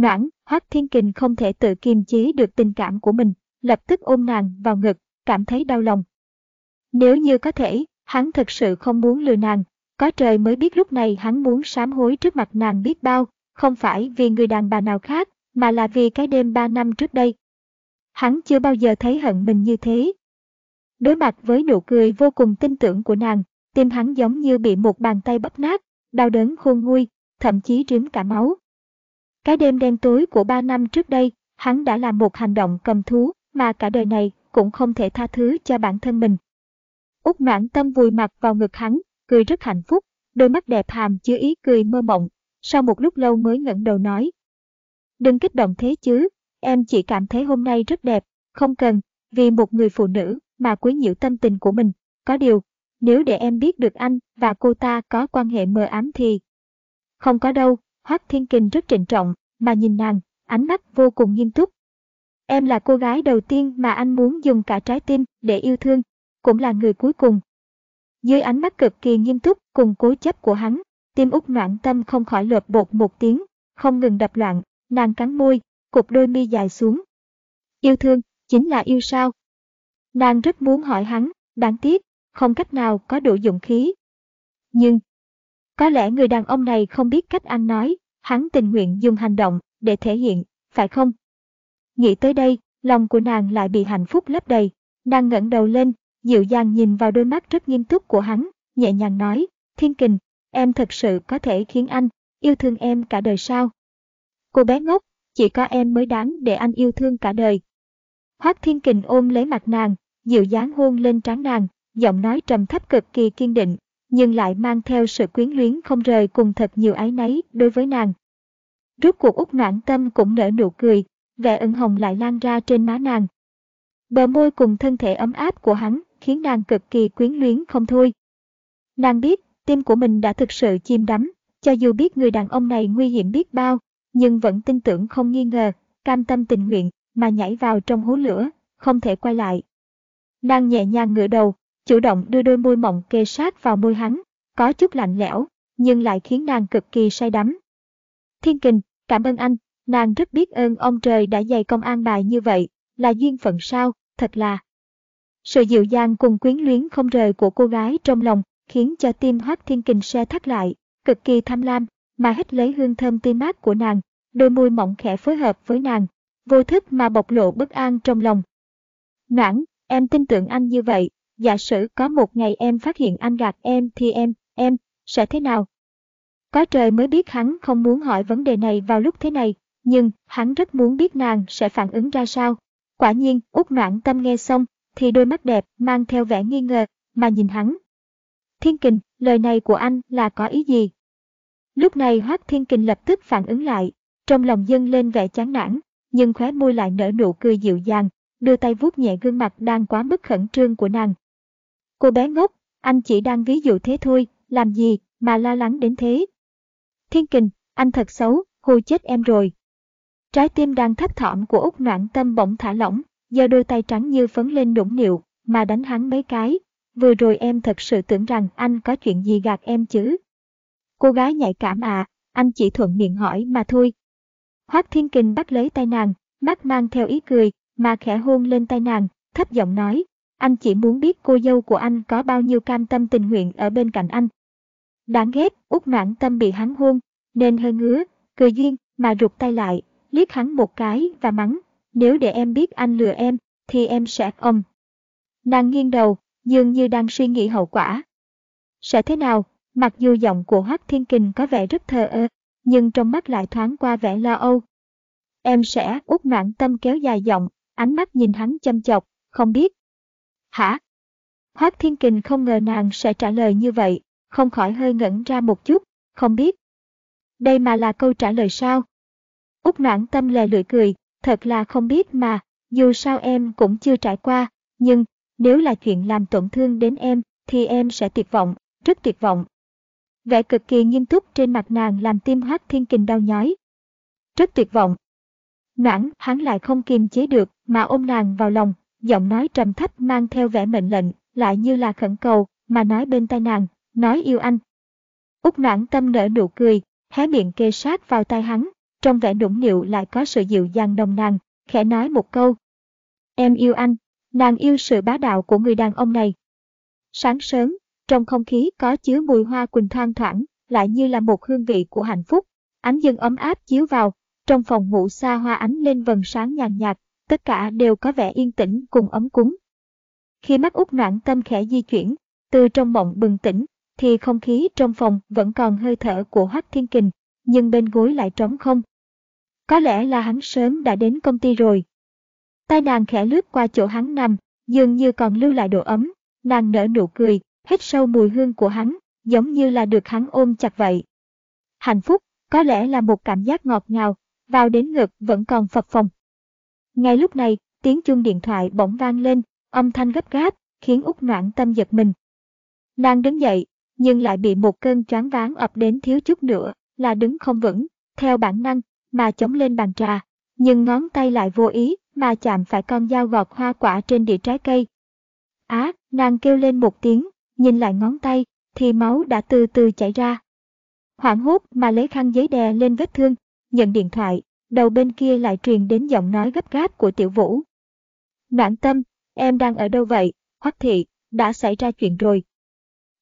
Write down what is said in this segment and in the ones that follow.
Noãn, Hoác Thiên Kình không thể tự kiềm chế được tình cảm của mình, lập tức ôm nàng vào ngực, cảm thấy đau lòng. Nếu như có thể, hắn thật sự không muốn lừa nàng, có trời mới biết lúc này hắn muốn sám hối trước mặt nàng biết bao, không phải vì người đàn bà nào khác, mà là vì cái đêm ba năm trước đây. Hắn chưa bao giờ thấy hận mình như thế. Đối mặt với nụ cười vô cùng tin tưởng của nàng, tim hắn giống như bị một bàn tay bóp nát, đau đớn khôn nguôi, thậm chí rím cả máu. Cái đêm đen tối của ba năm trước đây, hắn đã làm một hành động cầm thú mà cả đời này cũng không thể tha thứ cho bản thân mình. Úc mãn tâm vùi mặt vào ngực hắn, cười rất hạnh phúc, đôi mắt đẹp hàm chứa ý cười mơ mộng, sau một lúc lâu mới ngẩng đầu nói. Đừng kích động thế chứ, em chỉ cảm thấy hôm nay rất đẹp, không cần, vì một người phụ nữ mà quấy nhiễu tâm tình của mình. Có điều, nếu để em biết được anh và cô ta có quan hệ mờ ám thì... Không có đâu, Hoác Thiên Kình rất trịnh trọng, mà nhìn nàng, ánh mắt vô cùng nghiêm túc. Em là cô gái đầu tiên mà anh muốn dùng cả trái tim để yêu thương, cũng là người cuối cùng. Dưới ánh mắt cực kỳ nghiêm túc cùng cố chấp của hắn, tim út noạn tâm không khỏi lợp bột một tiếng, không ngừng đập loạn, nàng cắn môi, cụp đôi mi dài xuống. Yêu thương, chính là yêu sao? Nàng rất muốn hỏi hắn, đáng tiếc, không cách nào có đủ dụng khí. Nhưng, có lẽ người đàn ông này không biết cách anh nói, hắn tình nguyện dùng hành động để thể hiện, phải không? Nghĩ tới đây, lòng của nàng lại bị hạnh phúc lấp đầy. Nàng ngẩng đầu lên, dịu dàng nhìn vào đôi mắt rất nghiêm túc của hắn, nhẹ nhàng nói, Thiên Kình, em thật sự có thể khiến anh yêu thương em cả đời sao? Cô bé ngốc, chỉ có em mới đáng để anh yêu thương cả đời. Hoác Thiên Kình ôm lấy mặt nàng, dịu dáng hôn lên trán nàng, giọng nói trầm thấp cực kỳ kiên định, nhưng lại mang theo sự quyến luyến không rời cùng thật nhiều ái náy đối với nàng. Rốt cuộc út noãn tâm cũng nở nụ cười, vẻ ửng hồng lại lan ra trên má nàng. Bờ môi cùng thân thể ấm áp của hắn khiến nàng cực kỳ quyến luyến không thôi. Nàng biết tim của mình đã thực sự chìm đắm, cho dù biết người đàn ông này nguy hiểm biết bao, nhưng vẫn tin tưởng không nghi ngờ, cam tâm tình nguyện mà nhảy vào trong hố lửa, không thể quay lại. Nàng nhẹ nhàng ngửa đầu, chủ động đưa đôi môi mọng kê sát vào môi hắn, có chút lạnh lẽo, nhưng lại khiến nàng cực kỳ say đắm. Thiên kình, cảm ơn anh, nàng rất biết ơn ông trời đã dày công an bài như vậy, là duyên phận sao, thật là. Sự dịu dàng cùng quyến luyến không rời của cô gái trong lòng khiến cho tim hoác thiên kình xe thắt lại, cực kỳ tham lam, mà hít lấy hương thơm tươi mát của nàng, đôi môi mỏng khẽ phối hợp với nàng, vô thức mà bộc lộ bất an trong lòng. Noãn, em tin tưởng anh như vậy, giả sử có một ngày em phát hiện anh gạt em thì em, em, sẽ thế nào? Có trời mới biết hắn không muốn hỏi vấn đề này vào lúc thế này, nhưng hắn rất muốn biết nàng sẽ phản ứng ra sao. Quả nhiên, út noãn tâm nghe xong, thì đôi mắt đẹp mang theo vẻ nghi ngờ, mà nhìn hắn. Thiên kình, lời này của anh là có ý gì? Lúc này Hoác Thiên Kình lập tức phản ứng lại, trong lòng dâng lên vẻ chán nản, nhưng khóe môi lại nở nụ cười dịu dàng, đưa tay vuốt nhẹ gương mặt đang quá mức khẩn trương của nàng, Cô bé ngốc, anh chỉ đang ví dụ thế thôi, làm gì mà lo lắng đến thế. Thiên kình, anh thật xấu, hù chết em rồi. Trái tim đang thấp thỏm của Úc Noãn Tâm bỗng thả lỏng, giơ đôi tay trắng như phấn lên nũng nịu, mà đánh hắn mấy cái. Vừa rồi em thật sự tưởng rằng anh có chuyện gì gạt em chứ. Cô gái nhạy cảm à, anh chỉ thuận miệng hỏi mà thôi. Hoác Thiên Kình bắt lấy tay nàng, mắt mang theo ý cười, mà khẽ hôn lên tay nàng, thấp giọng nói, anh chỉ muốn biết cô dâu của anh có bao nhiêu cam tâm tình nguyện ở bên cạnh anh. Đáng ghét, út noãn tâm bị hắn hôn, nên hơi ngứa, cười duyên mà rụt tay lại, liếc hắn một cái và mắng, nếu để em biết anh lừa em, thì em sẽ ông. Nàng nghiêng đầu, dường như đang suy nghĩ hậu quả. Sẽ thế nào, mặc dù giọng của Hoác Thiên Kình có vẻ rất thờ ơ, nhưng trong mắt lại thoáng qua vẻ lo âu. Em sẽ út noãn tâm kéo dài giọng, ánh mắt nhìn hắn châm chọc, không biết Hả? Hoác Thiên Kình không ngờ nàng sẽ trả lời như vậy, không khỏi hơi ngẩn ra một chút, không biết. Đây mà là câu trả lời sao? Úc noãn tâm lè lưỡi cười, thật là không biết mà, dù sao em cũng chưa trải qua, nhưng nếu là chuyện làm tổn thương đến em, thì em sẽ tuyệt vọng, rất tuyệt vọng. Vẻ cực kỳ nghiêm túc trên mặt nàng làm tim Hoác Thiên Kình đau nhói. Rất tuyệt vọng. Noãn, hắn lại không kiềm chế được mà ôm nàng vào lòng, giọng nói trầm thấp mang theo vẻ mệnh lệnh, lại như là khẩn cầu, mà nói bên tai nàng, nói yêu anh. Úc noãn tâm nở nụ cười, hé miệng kê sát vào tai hắn, trong vẻ nũng nịu lại có sự dịu dàng đồng nàng, khẽ nói một câu. Em yêu anh, nàng yêu sự bá đạo của người đàn ông này. Sáng sớm, trong không khí có chứa mùi hoa quỳnh thoang thoảng, lại như là một hương vị của hạnh phúc. Ánh dương ấm áp chiếu vào, trong phòng ngủ xa hoa ánh lên vầng sáng nhàn nhạt, tất cả đều có vẻ yên tĩnh cùng ấm cúng. Khi mắt út noạn tâm khẽ di chuyển, từ trong mộng bừng tỉnh, thì không khí trong phòng vẫn còn hơi thở của Hoắc Thiên Kình, nhưng bên gối lại trống không. Có lẽ là hắn sớm đã đến công ty rồi. Tay nàng khẽ lướt qua chỗ hắn nằm, dường như còn lưu lại độ ấm, nàng nở nụ cười, hít sâu mùi hương của hắn, giống như là được hắn ôm chặt vậy. Hạnh phúc, có lẽ là một cảm giác ngọt ngào, vào đến ngực vẫn còn phập phồng. Ngay lúc này, tiếng chuông điện thoại bỗng vang lên, âm thanh gấp gáp, khiến Úc Noãn tâm giật mình. Nàng đứng dậy, nhưng lại bị một cơn choáng váng ập đến thiếu chút nữa, là đứng không vững, theo bản năng, mà chống lên bàn trà, nhưng ngón tay lại vô ý, mà chạm phải con dao gọt hoa quả trên đĩa trái cây. Á, nàng kêu lên một tiếng, nhìn lại ngón tay, thì máu đã từ từ chảy ra. Hoảng hốt mà lấy khăn giấy đè lên vết thương, nhận điện thoại, đầu bên kia lại truyền đến giọng nói gấp gáp của tiểu vũ. Noãn tâm, em đang ở đâu vậy? Hoắc thị, đã xảy ra chuyện rồi.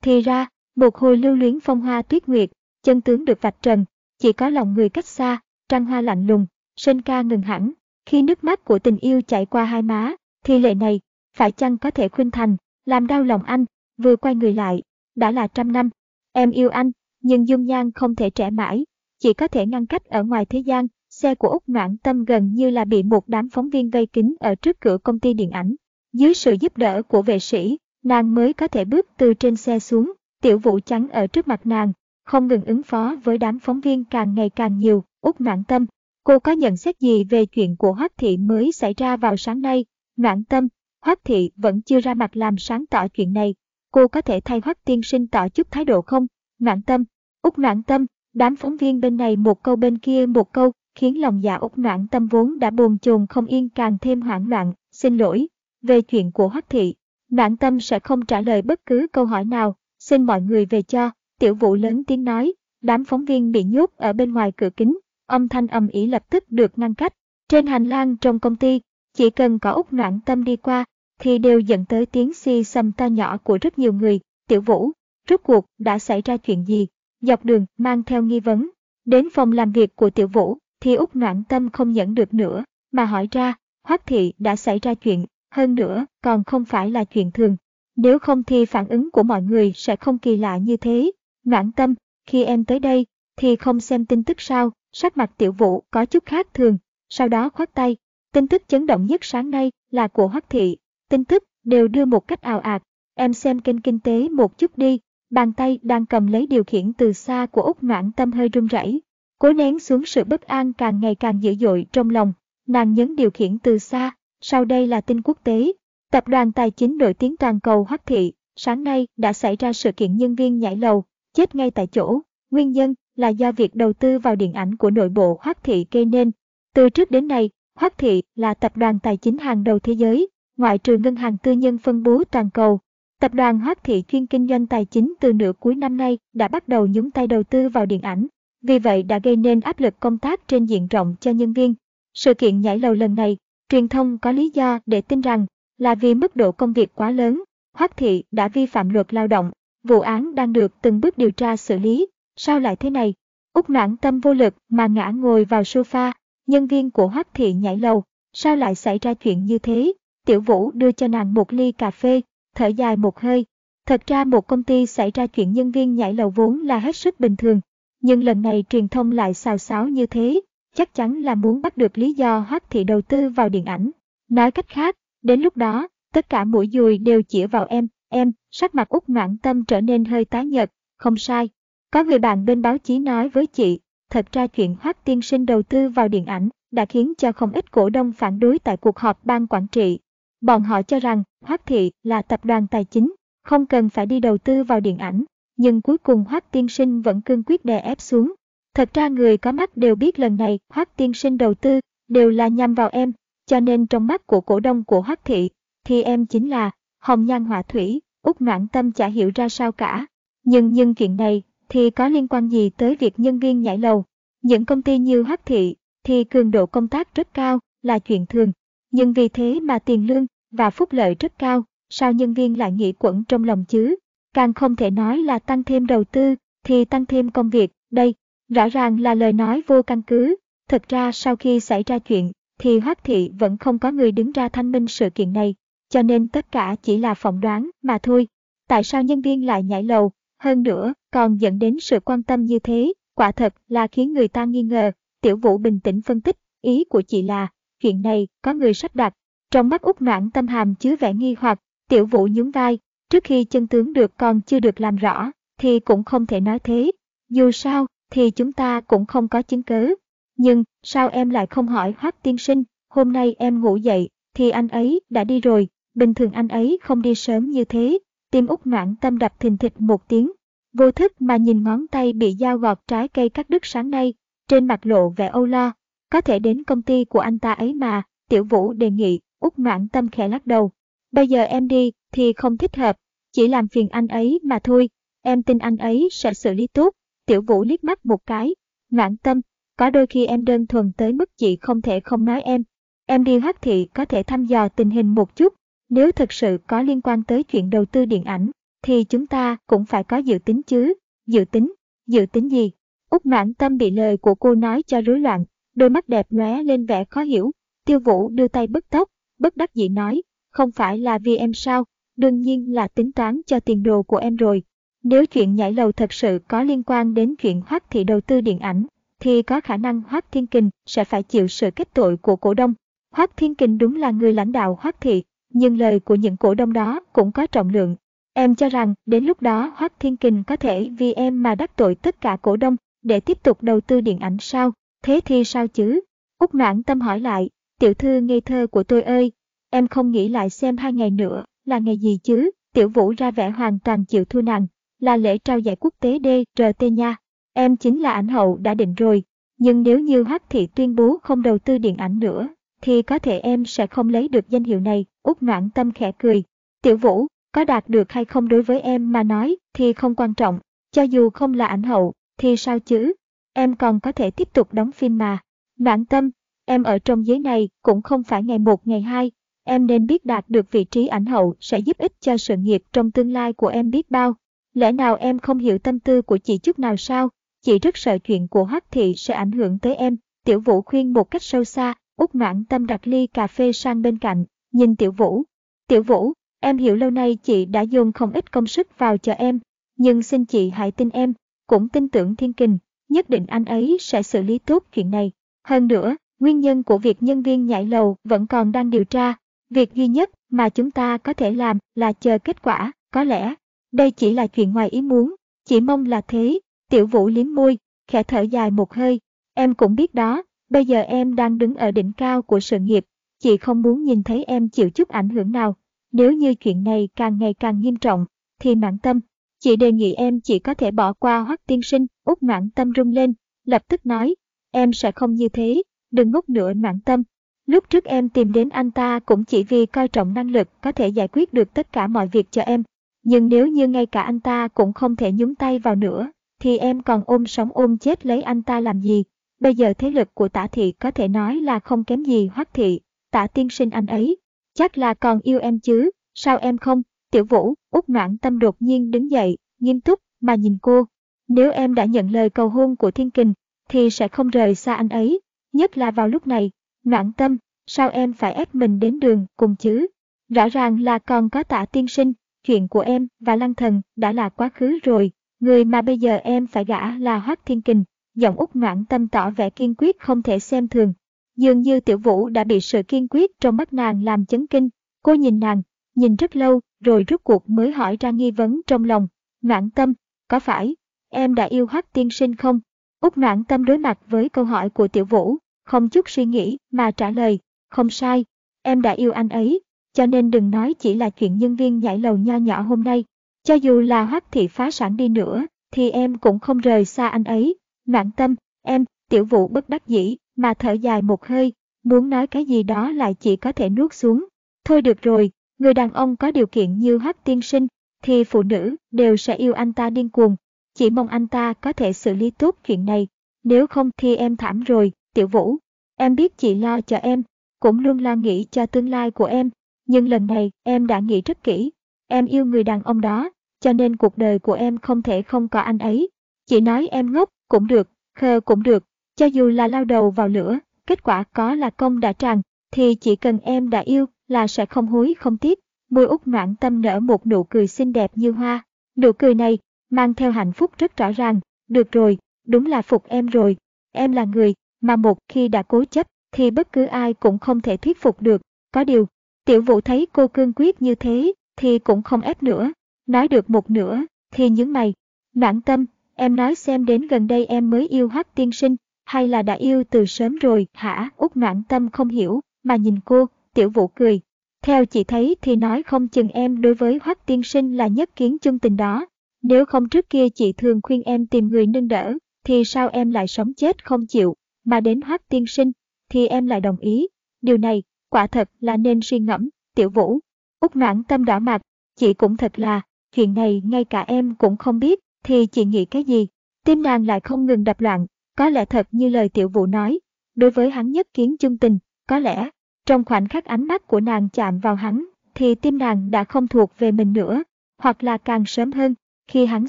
Thì ra, một hồi lưu luyến phong hoa tuyết nguyệt, chân tướng được vạch trần, chỉ có lòng người cách xa, trăng hoa lạnh lùng, sinh ca ngừng hẳn. Khi nước mắt của tình yêu chảy qua hai má, thì lệ này, phải chăng có thể khuyên thành, làm đau lòng anh, vừa quay người lại, đã là trăm năm. Em yêu anh, nhưng dung nhan không thể trẻ mãi, chỉ có thể ngăn cách ở ngoài thế gian. Xe của Úc Noãn Tâm gần như là bị một đám phóng viên vây kín ở trước cửa công ty điện ảnh. Dưới sự giúp đỡ của vệ sĩ, nàng mới có thể bước từ trên xe xuống, tiểu vũ trắng ở trước mặt nàng, không ngừng ứng phó với đám phóng viên càng ngày càng nhiều. Úc Noãn Tâm, cô có nhận xét gì về chuyện của Hoắc Thị mới xảy ra vào sáng nay? Noãn Tâm, Hoắc Thị vẫn chưa ra mặt làm sáng tỏ chuyện này, cô có thể thay Hoắc tiên sinh tỏ chút thái độ không? Noãn Tâm, Úc Noãn Tâm, đám phóng viên bên này một câu bên kia một câu, khiến lòng dạ út Noãn Tâm vốn đã buồn chồn không yên càng thêm hoảng loạn, xin lỗi. Về chuyện của Hoắc Thị, Noãn Tâm sẽ không trả lời bất cứ câu hỏi nào, xin mọi người về cho, tiểu vũ lớn tiếng nói, đám phóng viên bị nhốt ở bên ngoài cửa kính, âm thanh ầm ĩ lập tức được ngăn cách. Trên hành lang trong công ty, chỉ cần có út Noãn Tâm đi qua, thì đều dẫn tới tiếng xi xăm to nhỏ của rất nhiều người. Tiểu Vũ, rốt cuộc đã xảy ra chuyện gì? Dọc đường mang theo nghi vấn. Đến phòng làm việc của Tiểu Vũ, thì Úc Noãn Tâm không nhẫn được nữa, mà hỏi ra, Hoắc Thị đã xảy ra chuyện, hơn nữa còn không phải là chuyện thường. Nếu không thì phản ứng của mọi người sẽ không kỳ lạ như thế. Noãn Tâm, khi em tới đây, thì không xem tin tức sao, sắc mặt Tiểu Vũ có chút khác thường, sau đó khoát tay. Tin tức chấn động nhất sáng nay là của Hoắc Thị, tin tức đều đưa một cách ào ạt. Em xem kênh kinh tế một chút đi, bàn tay đang cầm lấy điều khiển từ xa của Úc Noãn Tâm hơi run rẩy, cố nén xuống sự bất an càng ngày càng dữ dội trong lòng. Nàng nhấn điều khiển từ xa, sau đây là tin quốc tế. Tập đoàn tài chính nổi tiếng toàn cầu Hoắc Thị, sáng nay đã xảy ra sự kiện nhân viên nhảy lầu, chết ngay tại chỗ. Nguyên nhân là do việc đầu tư vào điện ảnh của nội bộ Hoắc Thị gây nên. Từ trước đến nay, Hoắc Thị là tập đoàn tài chính hàng đầu thế giới, ngoại trừ ngân hàng tư nhân phân bố toàn cầu. Tập đoàn Hoắc Thị chuyên kinh doanh tài chính từ nửa cuối năm nay đã bắt đầu nhúng tay đầu tư vào điện ảnh, vì vậy đã gây nên áp lực công tác trên diện rộng cho nhân viên. Sự kiện nhảy lầu lần này, truyền thông có lý do để tin rằng là vì mức độ công việc quá lớn, Hoắc Thị đã vi phạm luật lao động, vụ án đang được từng bước điều tra xử lý. Sao lại thế này? Úc noãn tâm vô lực mà ngã ngồi vào sofa, nhân viên của Hoắc Thị nhảy lầu, sao lại xảy ra chuyện như thế? Tiểu Vũ đưa cho nàng một ly cà phê, thở dài một hơi. Thật ra một công ty xảy ra chuyện nhân viên nhảy lầu vốn là hết sức bình thường, nhưng lần này truyền thông lại xào xáo như thế, chắc chắn là muốn bắt được lý do Hoắc Thị đầu tư vào điện ảnh. Nói cách khác, đến lúc đó, tất cả mũi dùi đều chỉ vào em, em, sắc mặt út ngoãn tâm trở nên hơi tái nhợt, không sai. Có người bạn bên báo chí nói với chị, thật ra chuyện Hoắc tiên sinh đầu tư vào điện ảnh đã khiến cho không ít cổ đông phản đối tại cuộc họp ban quản trị. Bọn họ cho rằng Hoắc Thị là tập đoàn tài chính, không cần phải đi đầu tư vào điện ảnh, nhưng cuối cùng Hoắc Tiên Sinh vẫn cương quyết đè ép xuống. Thật ra người có mắt đều biết lần này Hoắc Tiên Sinh đầu tư đều là nhằm vào em, cho nên trong mắt của cổ đông của Hoắc Thị, thì em chính là hồng nhan họa thủy, Úc noãn tâm chả hiểu ra sao cả. Nhưng nhưng chuyện này thì có liên quan gì tới việc nhân viên nhảy lầu? Những công ty như Hoắc Thị thì cường độ công tác rất cao là chuyện thường, nhưng vì thế mà tiền lương và phúc lợi rất cao, sao nhân viên lại nghĩ quẩn trong lòng chứ? Càng không thể nói là tăng thêm đầu tư thì tăng thêm công việc, đây rõ ràng là lời nói vô căn cứ. Thực ra sau khi xảy ra chuyện thì Hoắc Thị vẫn không có người đứng ra thanh minh sự kiện này, cho nên tất cả chỉ là phỏng đoán mà thôi. Tại sao nhân viên lại nhảy lầu, hơn nữa còn dẫn đến sự quan tâm như thế, quả thật là khiến người ta nghi ngờ. Tiểu Vũ bình tĩnh phân tích, ý của chị là, chuyện này có người sắp đặt. Trong mắt út noãn tâm hàm chứa vẻ nghi hoặc, Tiểu Vũ nhún vai, trước khi chân tướng được còn chưa được làm rõ, thì cũng không thể nói thế. Dù sao, thì chúng ta cũng không có chứng cứ. Nhưng, sao em lại không hỏi Hoác tiên sinh, hôm nay em ngủ dậy, thì anh ấy đã đi rồi, bình thường anh ấy không đi sớm như thế. Tim út noãn tâm đập thình thịch một tiếng, vô thức mà nhìn ngón tay bị dao gọt trái cây cắt đứt sáng nay, trên mặt lộ vẻ âu lo. Có thể đến công ty của anh ta ấy mà, tiểu vũ đề nghị, út noãn tâm khẽ lắc đầu. Bây giờ em đi, thì không thích hợp, chỉ làm phiền anh ấy mà thôi, em tin anh ấy sẽ xử lý tốt. Tiểu vũ liếc mắt một cái, Ngoãn tâm, có đôi khi em đơn thuần tới mức chị không thể không nói em. Em đi hát thị có thể thăm dò tình hình một chút, nếu thực sự có liên quan tới chuyện đầu tư điện ảnh, thì chúng ta cũng phải có dự tính chứ. Dự tính? Dự tính gì? Úc ngoãn tâm bị lời của cô nói cho rối loạn, đôi mắt đẹp lóe lên vẻ khó hiểu. Tiêu vũ đưa tay bứt tóc, bất đắc dĩ nói, không phải là vì em sao, đương nhiên là tính toán cho tiền đồ của em rồi. Nếu chuyện nhảy lầu thật sự có liên quan đến chuyện hoác thị đầu tư điện ảnh, thì có khả năng Hoác Thiên Kình sẽ phải chịu sự kết tội của cổ đông. Hoác Thiên Kình đúng là người lãnh đạo Hoác Thị, nhưng lời của những cổ đông đó cũng có trọng lượng. Em cho rằng đến lúc đó Hoác Thiên Kình có thể vì em mà đắc tội tất cả cổ đông để tiếp tục đầu tư điện ảnh sao? Thế thì sao chứ? Úc noãn tâm hỏi lại, tiểu thư ngây thơ của tôi ơi, em không nghĩ lại xem hai ngày nữa là ngày gì chứ? Tiểu vũ ra vẻ hoàn toàn chịu thua nàng, là lễ trao giải quốc tế DRT nha. Em chính là ảnh hậu đã định rồi, nhưng nếu như Hắc Thị tuyên bố không đầu tư điện ảnh nữa, thì có thể em sẽ không lấy được danh hiệu này, út noãn tâm khẽ cười. Tiểu Vũ, có đạt được hay không đối với em mà nói thì không quan trọng, cho dù không là ảnh hậu, thì sao chứ? Em còn có thể tiếp tục đóng phim mà. Noãn tâm, em ở trong giới này cũng không phải ngày một ngày hai, em nên biết đạt được vị trí ảnh hậu sẽ giúp ích cho sự nghiệp trong tương lai của em biết bao. Lẽ nào em không hiểu tâm tư của chị chút nào sao? Chị rất sợ chuyện của Hoắc Thị sẽ ảnh hưởng tới em. Tiểu Vũ khuyên một cách sâu xa, út noãn tâm đặt ly cà phê sang bên cạnh, nhìn Tiểu Vũ. Tiểu Vũ, em hiểu lâu nay chị đã dùng không ít công sức vào cho em, nhưng xin chị hãy tin em, cũng tin tưởng thiên kình, nhất định anh ấy sẽ xử lý tốt chuyện này. Hơn nữa, nguyên nhân của việc nhân viên nhảy lầu vẫn còn đang điều tra. Việc duy nhất mà chúng ta có thể làm là chờ kết quả, có lẽ đây chỉ là chuyện ngoài ý muốn, chỉ mong là thế, Tiểu vũ liếm môi, khẽ thở dài một hơi. Em cũng biết đó, bây giờ em đang đứng ở đỉnh cao của sự nghiệp. Chị không muốn nhìn thấy em chịu chút ảnh hưởng nào. Nếu như chuyện này càng ngày càng nghiêm trọng, thì mãn tâm. Chị đề nghị em chỉ có thể bỏ qua hoắc tiên sinh, út mãn tâm rung lên, lập tức nói. Em sẽ không như thế, đừng ngốc nữa mãn tâm. Lúc trước em tìm đến anh ta cũng chỉ vì coi trọng năng lực có thể giải quyết được tất cả mọi việc cho em. Nhưng nếu như ngay cả anh ta cũng không thể nhúng tay vào nữa, thì em còn ôm sống ôm chết lấy anh ta làm gì. Bây giờ thế lực của tả thị có thể nói là không kém gì hoắc thị, tả tiên sinh anh ấy. Chắc là còn yêu em chứ, sao em không? Tiểu vũ, út noãn tâm đột nhiên đứng dậy, nghiêm túc, mà nhìn cô. Nếu em đã nhận lời cầu hôn của thiên kình, thì sẽ không rời xa anh ấy, nhất là vào lúc này. Noãn tâm, sao em phải ép mình đến đường cùng chứ? Rõ ràng là còn có Tạ tiên sinh, chuyện của em và lăng thần đã là quá khứ rồi, Người mà bây giờ em phải gả là Hoác Thiên Kình, giọng út noãn tâm tỏ vẻ kiên quyết không thể xem thường. Dường như tiểu vũ đã bị sự kiên quyết trong mắt nàng làm chấn kinh. Cô nhìn nàng, nhìn rất lâu, rồi rút cuộc mới hỏi ra nghi vấn trong lòng. Noãn tâm, có phải, em đã yêu Hoác Tiên Sinh không? Út noãn tâm đối mặt với câu hỏi của tiểu vũ, không chút suy nghĩ mà trả lời, không sai, em đã yêu anh ấy, cho nên đừng nói chỉ là chuyện nhân viên nhảy lầu nho nhỏ hôm nay. Cho dù là hoắc thị phá sản đi nữa, thì em cũng không rời xa anh ấy. Noãn tâm, em, tiểu vụ bất đắc dĩ, mà thở dài một hơi, muốn nói cái gì đó lại chỉ có thể nuốt xuống. Thôi được rồi, người đàn ông có điều kiện như hoắc tiên sinh, thì phụ nữ đều sẽ yêu anh ta điên cuồng. Chỉ mong anh ta có thể xử lý tốt chuyện này, nếu không thì em thảm rồi, tiểu vũ. Em biết chị lo cho em, cũng luôn lo nghĩ cho tương lai của em, nhưng lần này em đã nghĩ rất kỹ. Em yêu người đàn ông đó, cho nên cuộc đời của em không thể không có anh ấy. Chị nói em ngốc cũng được, khờ cũng được, cho dù là lao đầu vào lửa, kết quả có là công đã tràn, thì chỉ cần em đã yêu là sẽ không hối không tiếc. Môi út noãn tâm nở một nụ cười xinh đẹp như hoa. Nụ cười này mang theo hạnh phúc rất rõ ràng. Được rồi, đúng là phục em rồi. Em là người mà một khi đã cố chấp thì bất cứ ai cũng không thể thuyết phục được. Có điều, tiểu vũ thấy cô cương quyết như thế thì cũng không ép nữa. Nói được một nửa thì những mày. Noãn tâm, em nói xem đến gần đây em mới yêu Hắc tiên sinh hay là đã yêu từ sớm rồi hả? Út noãn tâm không hiểu mà nhìn cô, tiểu vũ cười. Theo chị thấy thì nói không chừng em đối với Hoắc tiên sinh là nhất kiến chung tình đó. Nếu không trước kia chị thường khuyên em tìm người nâng đỡ, thì sao em lại sống chết không chịu, mà đến hát tiên sinh, thì em lại đồng ý. Điều này, quả thật là nên suy ngẫm, tiểu vũ. Úc noãn tâm đỏ mặt, chị cũng thật là, chuyện này ngay cả em cũng không biết, thì chị nghĩ cái gì. Tim nàng lại không ngừng đập loạn, có lẽ thật như lời tiểu vũ nói. Đối với hắn nhất kiến chung tình, có lẽ trong khoảnh khắc ánh mắt của nàng chạm vào hắn, thì tim nàng đã không thuộc về mình nữa, hoặc là càng sớm hơn, khi hắn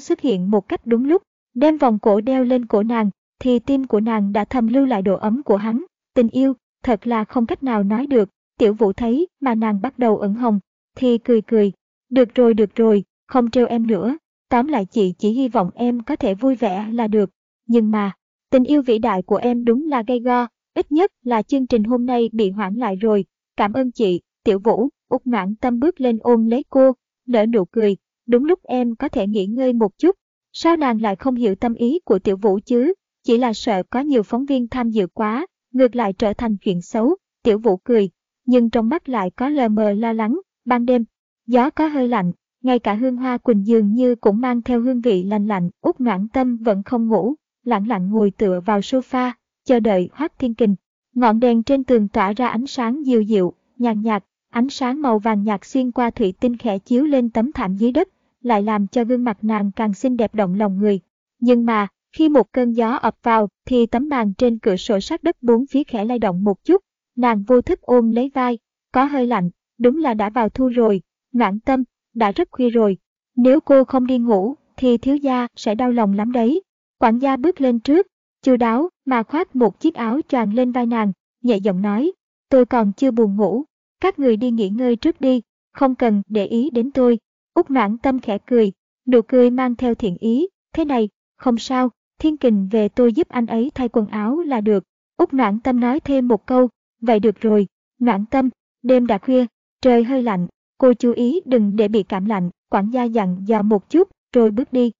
xuất hiện một cách đúng lúc, đem vòng cổ đeo lên cổ nàng, thì tim của nàng đã thầm lưu lại độ ấm của hắn. Tình yêu, thật là không cách nào nói được, tiểu vũ thấy mà nàng bắt đầu ửng hồng, thì cười cười. Được rồi được rồi, không trêu em nữa, tóm lại chị chỉ hy vọng em có thể vui vẻ là được. Nhưng mà, tình yêu vĩ đại của em đúng là gây go, Ít nhất là chương trình hôm nay bị hoãn lại rồi. Cảm ơn chị, Tiểu Vũ, út noãn tâm bước lên ôm lấy cô, nở nụ cười. Đúng lúc em có thể nghỉ ngơi một chút. Sao nàng lại không hiểu tâm ý của Tiểu Vũ chứ? Chỉ là sợ có nhiều phóng viên tham dự quá, ngược lại trở thành chuyện xấu. Tiểu Vũ cười, nhưng trong mắt lại có lờ mờ lo lắng. Ban đêm, gió có hơi lạnh, ngay cả hương hoa quỳnh dường như cũng mang theo hương vị lành lạnh. Út noãn tâm vẫn không ngủ, lặng lặng ngồi tựa vào sofa, chờ đợi Hoác Thiên Kình. Ngọn đèn trên tường tỏa ra ánh sáng dịu dịu, nhàn nhạt, ánh sáng màu vàng nhạt xuyên qua thủy tinh khẽ chiếu lên tấm thảm dưới đất, lại làm cho gương mặt nàng càng xinh đẹp động lòng người. Nhưng mà, khi một cơn gió ập vào thì tấm màn trên cửa sổ sát đất bốn phía khẽ lay động một chút, nàng vô thức ôm lấy vai, có hơi lạnh, đúng là đã vào thu rồi, noãn tâm, đã rất khuya rồi. Nếu cô không đi ngủ, thì thiếu gia sẽ đau lòng lắm đấy. Quản gia bước lên trước, chu đáo mà khoác một chiếc áo choàng lên vai nàng, nhẹ giọng nói, tôi còn chưa buồn ngủ, các người đi nghỉ ngơi trước đi, không cần để ý đến tôi. Úc noãn tâm khẽ cười, nụ cười mang theo thiện ý, thế này, không sao, thiên kình về tôi giúp anh ấy thay quần áo là được. Úc noãn tâm nói thêm một câu, vậy được rồi, noãn tâm, đêm đã khuya, trời hơi lạnh, cô chú ý đừng để bị cảm lạnh, quản gia dặn dò một chút, rồi bước đi.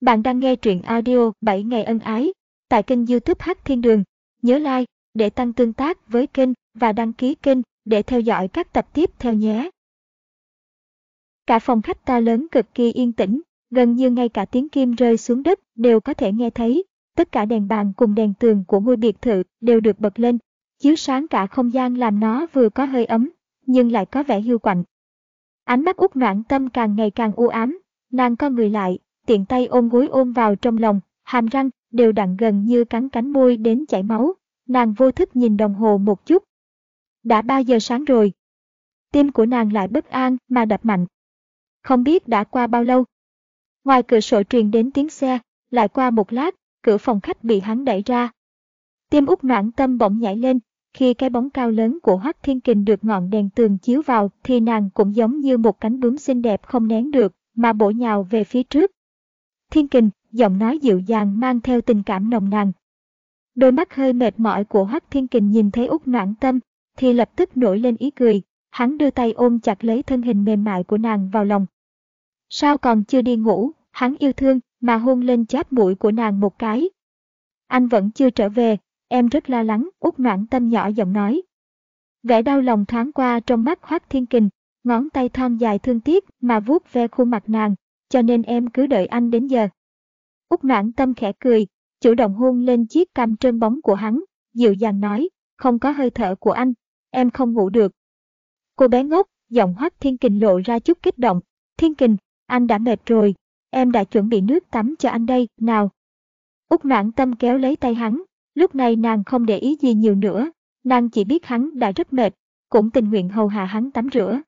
Bạn đang nghe truyện audio 7 ngày ân ái tại kênh youtube Hát Thiên Đường. Nhớ like để tăng tương tác với kênh và đăng ký kênh để theo dõi các tập tiếp theo nhé. Cả phòng khách to lớn cực kỳ yên tĩnh, gần như ngay cả tiếng kim rơi xuống đất đều có thể nghe thấy. Tất cả đèn bàn cùng đèn tường của ngôi biệt thự đều được bật lên, chiếu sáng cả không gian làm nó vừa có hơi ấm, nhưng lại có vẻ hiu quạnh. Ánh mắt út noãn tâm càng ngày càng u ám, nàng co người lại, tiện tay ôm gối ôm vào trong lòng, hàm răng đều đặn gần như cắn cánh môi đến chảy máu. Nàng vô thức nhìn đồng hồ một chút. Đã 3 giờ sáng rồi. Tim của nàng lại bất an mà đập mạnh. Không biết đã qua bao lâu. Ngoài cửa sổ truyền đến tiếng xe, lại qua một lát, cửa phòng khách bị hắn đẩy ra. Tim út noãn tâm bỗng nhảy lên, khi cái bóng cao lớn của Hoắc Thiên Kình được ngọn đèn tường chiếu vào thì nàng cũng giống như một cánh bướm xinh đẹp không nén được, mà bổ nhào về phía trước. Thiên Kình, giọng nói dịu dàng mang theo tình cảm nồng nàn. Đôi mắt hơi mệt mỏi của Hoắc Thiên Kình nhìn thấy út noãn tâm, thì lập tức nổi lên ý cười, hắn đưa tay ôm chặt lấy thân hình mềm mại của nàng vào lòng. Sao còn chưa đi ngủ, hắn yêu thương mà hôn lên cháp mũi của nàng một cái. Anh vẫn chưa trở về, em rất lo lắng, út noãn tâm nhỏ giọng nói. Vẻ đau lòng thoáng qua trong mắt Hoác Thiên Kình, ngón tay thon dài thương tiếc mà vuốt ve khuôn mặt nàng, cho nên em cứ đợi anh đến giờ. Út noãn tâm khẽ cười, chủ động hôn lên chiếc cam trơn bóng của hắn, dịu dàng nói, không có hơi thở của anh, em không ngủ được. Cô bé ngốc, giọng Hoác Thiên Kình lộ ra chút kích động, Thiên Kình, anh đã mệt rồi, em đã chuẩn bị nước tắm cho anh đây, nào. Úc noãn tâm kéo lấy tay hắn, lúc này nàng không để ý gì nhiều nữa, nàng chỉ biết hắn đã rất mệt, cũng tình nguyện hầu hạ hắn tắm rửa.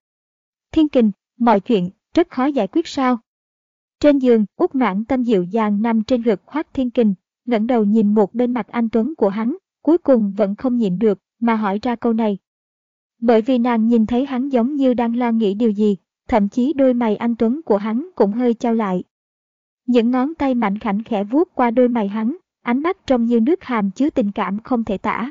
Thiên kình, mọi chuyện, rất khó giải quyết sao? Trên giường, Úc noãn tâm dịu dàng nằm trên ngực khoác thiên kình, ngẩng đầu nhìn một bên mặt anh Tuấn của hắn, cuối cùng vẫn không nhịn được, mà hỏi ra câu này. Bởi vì nàng nhìn thấy hắn giống như đang lo nghĩ điều gì, thậm chí đôi mày anh Tuấn của hắn cũng hơi trao lại. Những ngón tay mạnh khảnh khẽ vuốt qua đôi mày hắn, ánh mắt trong như nước hàm chứa tình cảm không thể tả.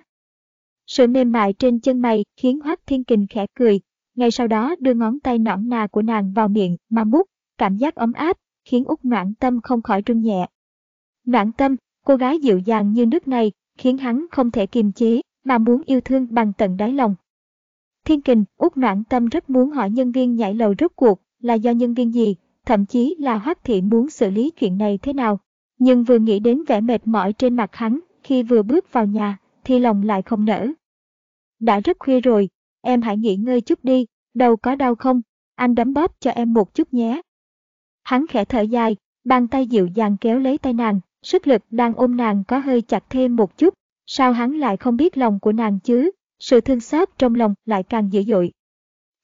Sự mềm mại trên chân mày khiến Hoác Thiên Kình khẽ cười, ngay sau đó đưa ngón tay nõn nà của nàng vào miệng mà mút, cảm giác ấm áp, khiến út noãn tâm không khỏi run nhẹ. Noãn tâm, cô gái dịu dàng như nước này, khiến hắn không thể kiềm chế, mà muốn yêu thương bằng tận đáy lòng. Thiên kình, út noãn tâm rất muốn hỏi nhân viên nhảy lầu rốt cuộc là do nhân viên gì, thậm chí là Hoắc Thị muốn xử lý chuyện này thế nào. Nhưng vừa nghĩ đến vẻ mệt mỏi trên mặt hắn khi vừa bước vào nhà, thì lòng lại không nở. Đã rất khuya rồi, em hãy nghỉ ngơi chút đi, đầu có đau không? Anh đấm bóp cho em một chút nhé. Hắn khẽ thở dài, bàn tay dịu dàng kéo lấy tay nàng, sức lực đang ôm nàng có hơi chặt thêm một chút. Sao hắn lại không biết lòng của nàng chứ? Sự thương xót trong lòng lại càng dữ dội.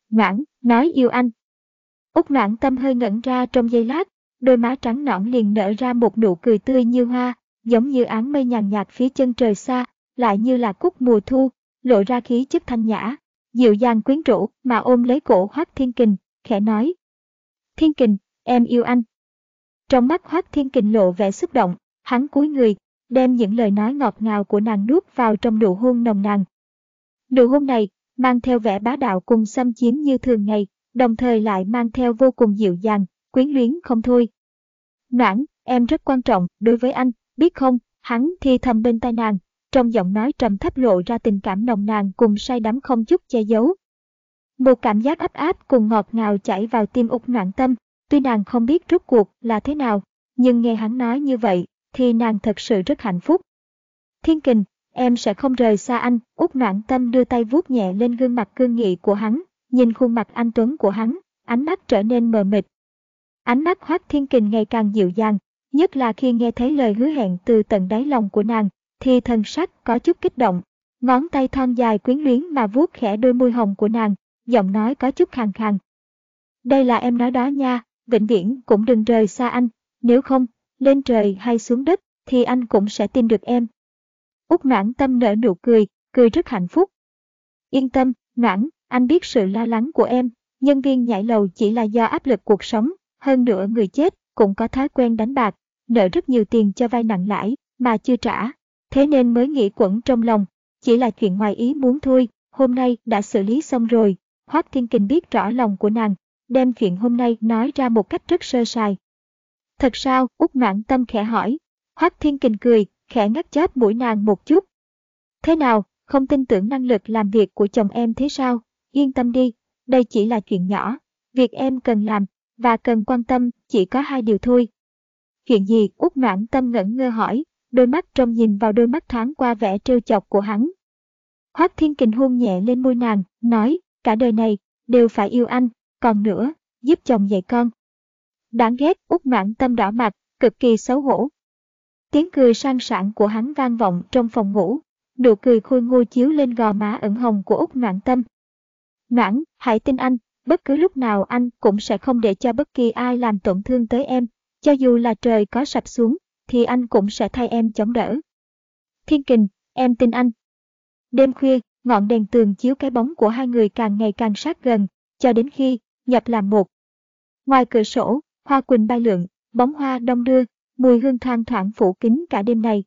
Ngoãn, nói yêu anh. Úc ngoãn tâm hơi ngẩn ra trong giây lát, đôi má trắng nõn liền nở ra một nụ cười tươi như hoa, giống như áng mây nhàn nhạt phía chân trời xa, lại như là cúc mùa thu, lộ ra khí chất thanh nhã, dịu dàng quyến rũ mà ôm lấy cổ Hoác Thiên Kình, khẽ nói. Thiên Kình, em yêu anh. Trong mắt Hoác Thiên Kình lộ vẻ xúc động, hắn cúi người, đem những lời nói ngọt ngào của nàng nuốt vào trong nụ hôn nồng nàn. Nụ hôn này, mang theo vẻ bá đạo cùng xâm chiếm như thường ngày, đồng thời lại mang theo vô cùng dịu dàng, quyến luyến không thôi. Noãn, em rất quan trọng đối với anh, biết không, hắn thì thầm bên tai nàng, trong giọng nói trầm thấp lộ ra tình cảm nồng nàn cùng say đắm không chút che giấu. Một cảm giác ấp áp cùng ngọt ngào chảy vào tim út noạn tâm, tuy nàng không biết rốt cuộc là thế nào, nhưng nghe hắn nói như vậy, thì nàng thật sự rất hạnh phúc. Thiên kình, em sẽ không rời xa anh, út noạn tâm đưa tay vuốt nhẹ lên gương mặt cương nghị của hắn, nhìn khuôn mặt anh Tuấn của hắn, ánh mắt trở nên mờ mịt. Ánh mắt Hoác Thiên Kình ngày càng dịu dàng, nhất là khi nghe thấy lời hứa hẹn từ tận đáy lòng của nàng, thì thần sắc có chút kích động. Ngón tay thon dài quyến luyến mà vuốt khẽ đôi môi hồng của nàng, giọng nói có chút khàn khàn. Đây là em nói đó nha, vĩnh viễn cũng đừng rời xa anh, nếu không, lên trời hay xuống đất, thì anh cũng sẽ tìm được em. Úc noãn tâm nở nụ cười, cười rất hạnh phúc. Yên tâm, noãn, anh biết sự lo lắng của em, nhân viên nhảy lầu chỉ là do áp lực cuộc sống, hơn nữa người chết cũng có thói quen đánh bạc, nợ rất nhiều tiền cho vay nặng lãi mà chưa trả, thế nên mới nghĩ quẩn trong lòng, chỉ là chuyện ngoài ý muốn thôi, hôm nay đã xử lý xong rồi. Hoác Thiên Kình biết rõ lòng của nàng, đem chuyện hôm nay nói ra một cách rất sơ sài. Thật sao, út noãn tâm khẽ hỏi. Hoác Thiên Kình cười, khẽ ngắt chát mũi nàng một chút. Thế nào, không tin tưởng năng lực làm việc của chồng em thế sao? Yên tâm đi, đây chỉ là chuyện nhỏ. Việc em cần làm và cần quan tâm chỉ có hai điều thôi. Chuyện gì? Út noãn tâm ngẩn ngơ hỏi, đôi mắt trông nhìn vào đôi mắt thoáng qua vẻ trêu chọc của hắn. Hoác Thiên Kình hôn nhẹ lên môi nàng, nói, cả đời này, đều phải yêu anh, còn nữa, giúp chồng dạy con. Đáng ghét, út noãn tâm đỏ mặt, cực kỳ xấu hổ. Tiếng cười sang sảng của hắn vang vọng trong phòng ngủ, nụ cười khôi ngô chiếu lên gò má ẩn hồng của út noãn tâm. Noãn, hãy tin anh, bất cứ lúc nào anh cũng sẽ không để cho bất kỳ ai làm tổn thương tới em, cho dù là trời có sập xuống, thì anh cũng sẽ thay em chống đỡ. Thiên Kình, em tin anh. Đêm khuya, ngọn đèn tường chiếu cái bóng của hai người càng ngày càng sát gần, cho đến khi nhập làm một. Ngoài cửa sổ, hoa quỳnh bay lượn, bóng hoa đông đưa, mùi hương thoang thoảng phủ kín cả đêm này.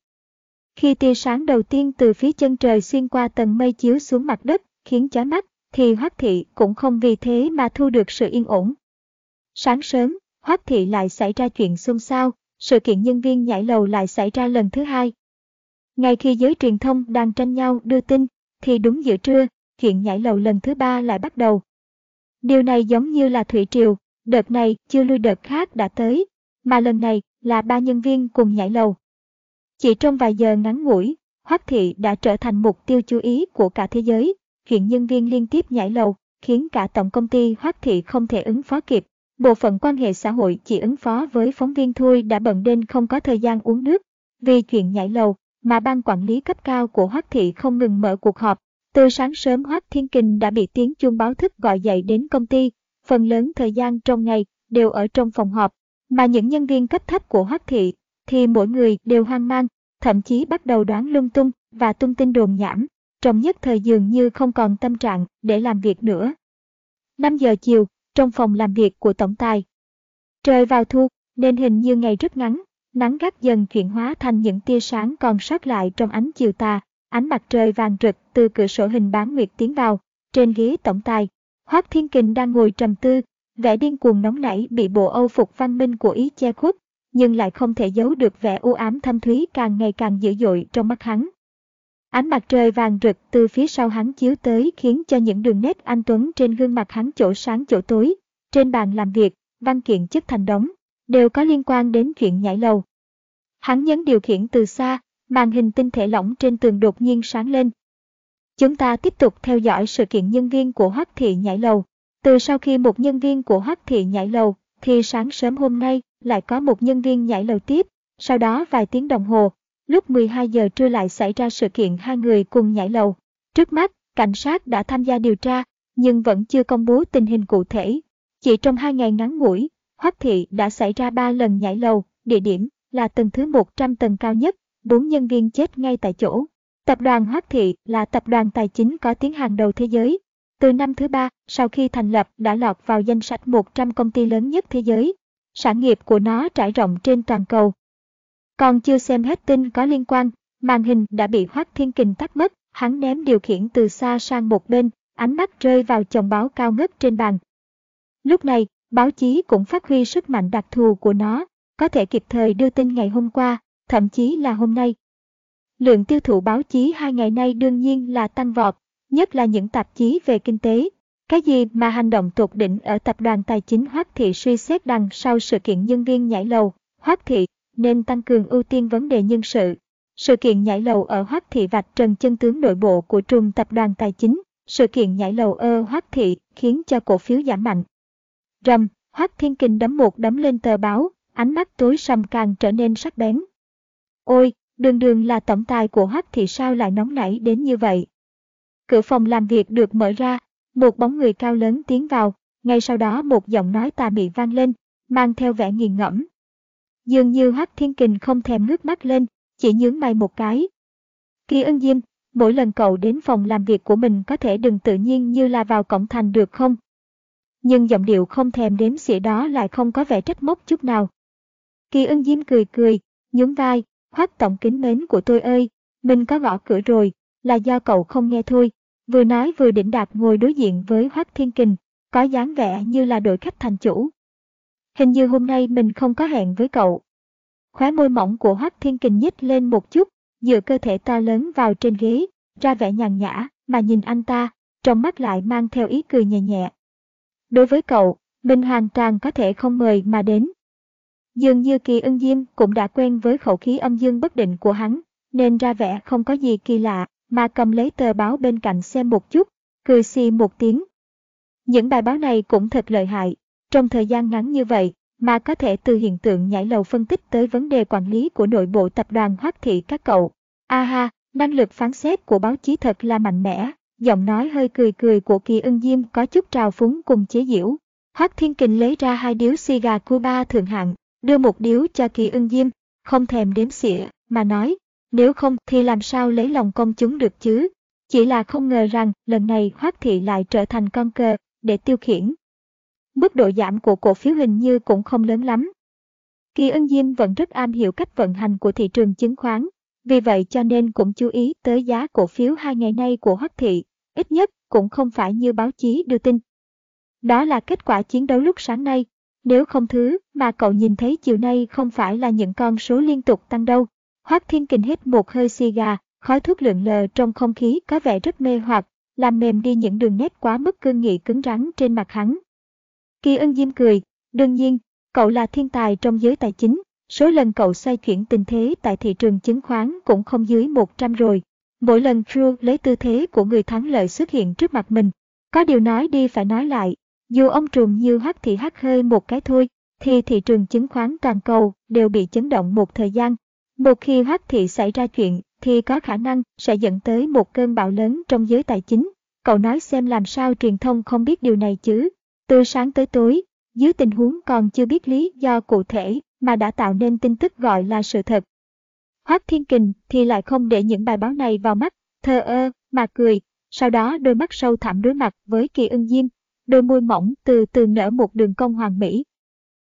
Khi tia sáng đầu tiên từ phía chân trời xuyên qua tầng mây chiếu xuống mặt đất, khiến chói mắt, thì Hoắc Thị cũng không vì thế mà thu được sự yên ổn. Sáng sớm, Hoắc Thị lại xảy ra chuyện xôn xao, sự kiện nhân viên nhảy lầu lại xảy ra lần thứ hai. Ngay khi giới truyền thông đang tranh nhau đưa tin, thì đúng giữa trưa, chuyện nhảy lầu lần thứ ba lại bắt đầu. Điều này giống như là thủy triều, đợt này chưa lui đợt khác đã tới, mà lần này là ba nhân viên cùng nhảy lầu. Chỉ trong vài giờ ngắn ngủi, Hoắc Thị đã trở thành mục tiêu chú ý của cả thế giới. Chuyện nhân viên liên tiếp nhảy lầu, khiến cả tổng công ty Hoắc Thị không thể ứng phó kịp. Bộ phận quan hệ xã hội chỉ ứng phó với phóng viên thôi đã bận đến không có thời gian uống nước. Vì chuyện nhảy lầu, mà ban quản lý cấp cao của Hoắc Thị không ngừng mở cuộc họp. Từ sáng sớm Hoắc Thiên Kình đã bị tiếng chuông báo thức gọi dậy đến công ty. Phần lớn thời gian trong ngày đều ở trong phòng họp, mà những nhân viên cấp thấp của Hoắc Thị thì mỗi người đều hoang mang, thậm chí bắt đầu đoán lung tung và tung tin đồn nhảm, trong nhất thời dường như không còn tâm trạng để làm việc nữa. 5 giờ chiều, trong phòng làm việc của tổng tài. Trời vào thu, nên hình như ngày rất ngắn, nắng gắt dần chuyển hóa thành những tia sáng còn sót lại trong ánh chiều tà, ánh mặt trời vàng rực từ cửa sổ hình bán nguyệt tiến vào, trên ghế tổng tài. Hoác Thiên Kình đang ngồi trầm tư, vẻ điên cuồng nóng nảy bị bộ âu phục văn minh của ý che khuất, nhưng lại không thể giấu được vẻ u ám thâm thúy càng ngày càng dữ dội trong mắt hắn. Ánh mặt trời vàng rực từ phía sau hắn chiếu tới khiến cho những đường nét anh Tuấn trên gương mặt hắn chỗ sáng chỗ tối. Trên bàn làm việc, văn kiện chất thành đống, đều có liên quan đến chuyện nhảy lầu. Hắn nhấn điều khiển từ xa, màn hình tinh thể lỏng trên tường đột nhiên sáng lên. Chúng ta tiếp tục theo dõi sự kiện nhân viên của Hoắc Thị nhảy lầu. Từ sau khi một nhân viên của Hoắc Thị nhảy lầu, thì sáng sớm hôm nay lại có một nhân viên nhảy lầu tiếp. Sau đó vài tiếng đồng hồ, Lúc 12 giờ trưa lại xảy ra sự kiện hai người cùng nhảy lầu. Trước mắt, cảnh sát đã tham gia điều tra, nhưng vẫn chưa công bố tình hình cụ thể. Chỉ trong hai ngày ngắn ngủi, Hoắc Thị đã xảy ra 3 lần nhảy lầu, địa điểm là tầng thứ 100 tầng cao nhất, bốn nhân viên chết ngay tại chỗ. Tập đoàn Hoắc Thị là tập đoàn tài chính có tiếng hàng đầu thế giới. Từ năm thứ ba, sau khi thành lập đã lọt vào danh sách 100 công ty lớn nhất thế giới. Sản nghiệp của nó trải rộng trên toàn cầu, còn chưa xem hết tin có liên quan, màn hình đã bị Hoác Thiên Kình tắt mất, hắn ném điều khiển từ xa sang một bên, ánh mắt rơi vào chồng báo cao ngất trên bàn. Lúc này, báo chí cũng phát huy sức mạnh đặc thù của nó, có thể kịp thời đưa tin ngày hôm qua, thậm chí là hôm nay. Lượng tiêu thụ báo chí hai ngày nay đương nhiên là tăng vọt, nhất là những tạp chí về kinh tế. Cái gì mà hành động tột đỉnh ở tập đoàn tài chính Hoác Thị suy xét đằng sau sự kiện nhân viên nhảy lầu, Hoác Thị nên tăng cường ưu tiên vấn đề nhân sự. Sự kiện nhảy lầu ở Hoác Thị vạch trần chân tướng nội bộ của trùng tập đoàn tài chính. Sự kiện nhảy lầu ở Hoác Thị khiến cho cổ phiếu giảm mạnh. Rầm, Hoác Thiên Kình đấm một đấm lên tờ báo, ánh mắt tối sầm càng trở nên sắc bén. Ôi, đường đường là tổng tài của Hoác Thị sao lại nóng nảy đến như vậy? Cửa phòng làm việc được mở ra, một bóng người cao lớn tiến vào, ngay sau đó một giọng nói tà mị vang lên, mang theo vẻ nghiền ngẫm, Dường như Hắc Thiên Kình không thèm ngước mắt lên, chỉ nhướng mày một cái. Kỳ ân diêm, mỗi lần cậu đến phòng làm việc của mình có thể đừng tự nhiên như là vào cổng thành được không? Nhưng giọng điệu không thèm đếm xỉa đó lại không có vẻ trách móc chút nào. Kỳ ân diêm cười cười, nhún vai, Hoắc tổng kính mến của tôi ơi, mình có gõ cửa rồi, là do cậu không nghe thôi. Vừa nói vừa đỉnh đạt ngồi đối diện với Hoắc Thiên Kình, có dáng vẻ như là đội khách thành chủ. Hình như hôm nay mình không có hẹn với cậu. Khóe môi mỏng của Hoắc Thiên Kình nhích lên một chút, dựa cơ thể to lớn vào trên ghế, ra vẻ nhàn nhã, mà nhìn anh ta, trong mắt lại mang theo ý cười nhẹ nhẹ. Đối với cậu, mình hoàn toàn có thể không mời mà đến. Dường như kỳ ân diêm cũng đã quen với khẩu khí âm dương bất định của hắn, nên ra vẻ không có gì kỳ lạ, mà cầm lấy tờ báo bên cạnh xem một chút, cười xì một tiếng. Những bài báo này cũng thật lợi hại, trong thời gian ngắn như vậy, mà có thể từ hiện tượng nhảy lầu phân tích tới vấn đề quản lý của nội bộ tập đoàn Hoắc Thị các cậu. A ha, năng lực phán xét của báo chí thật là mạnh mẽ, giọng nói hơi cười cười của Kỳ Ân Diêm có chút trào phúng cùng chế giễu. Hoắc Thiên Kình lấy ra hai điếu xì gà Cuba thượng hạng, đưa một điếu cho Kỳ Ân Diêm, không thèm đếm xỉa, mà nói, nếu không thì làm sao lấy lòng công chúng được chứ? Chỉ là không ngờ rằng lần này Hoác Thị lại trở thành con cờ để tiêu khiển, mức độ giảm của cổ phiếu hình như cũng không lớn lắm. Kỳ ân Diêm vẫn rất am hiểu cách vận hành của thị trường chứng khoán, vì vậy cho nên cũng chú ý tới giá cổ phiếu hai ngày nay của Hoắc Thị, ít nhất cũng không phải như báo chí đưa tin. Đó là kết quả chiến đấu lúc sáng nay, nếu không thứ mà cậu nhìn thấy chiều nay không phải là những con số liên tục tăng đâu. Hoác Thiên Kình hít một hơi xì gà, khói thuốc lượn lờ trong không khí có vẻ rất mê hoặc, làm mềm đi những đường nét quá mức cương nghị cứng rắn trên mặt hắn. Kỳ ân diêm cười, đương nhiên, cậu là thiên tài trong giới tài chính, số lần cậu xoay chuyển tình thế tại thị trường chứng khoán cũng không dưới 100 rồi. Mỗi lần Drew lấy tư thế của người thắng lợi xuất hiện trước mặt mình, có điều nói đi phải nói lại, dù ông trùm như hắt thì hắt hơi một cái thôi, thì thị trường chứng khoán toàn cầu đều bị chấn động một thời gian. Một khi hắt thị xảy ra chuyện thì có khả năng sẽ dẫn tới một cơn bão lớn trong giới tài chính. Cậu nói xem làm sao truyền thông không biết điều này chứ. Từ sáng tới tối, dưới tình huống còn chưa biết lý do cụ thể mà đã tạo nên tin tức gọi là sự thật. Hoác Thiên Kình thì lại không để những bài báo này vào mắt, thờ ơ, mà cười, sau đó đôi mắt sâu thẳm đối mặt với kỳ ưng diêm, đôi môi mỏng từ từ nở một đường cong hoàn mỹ.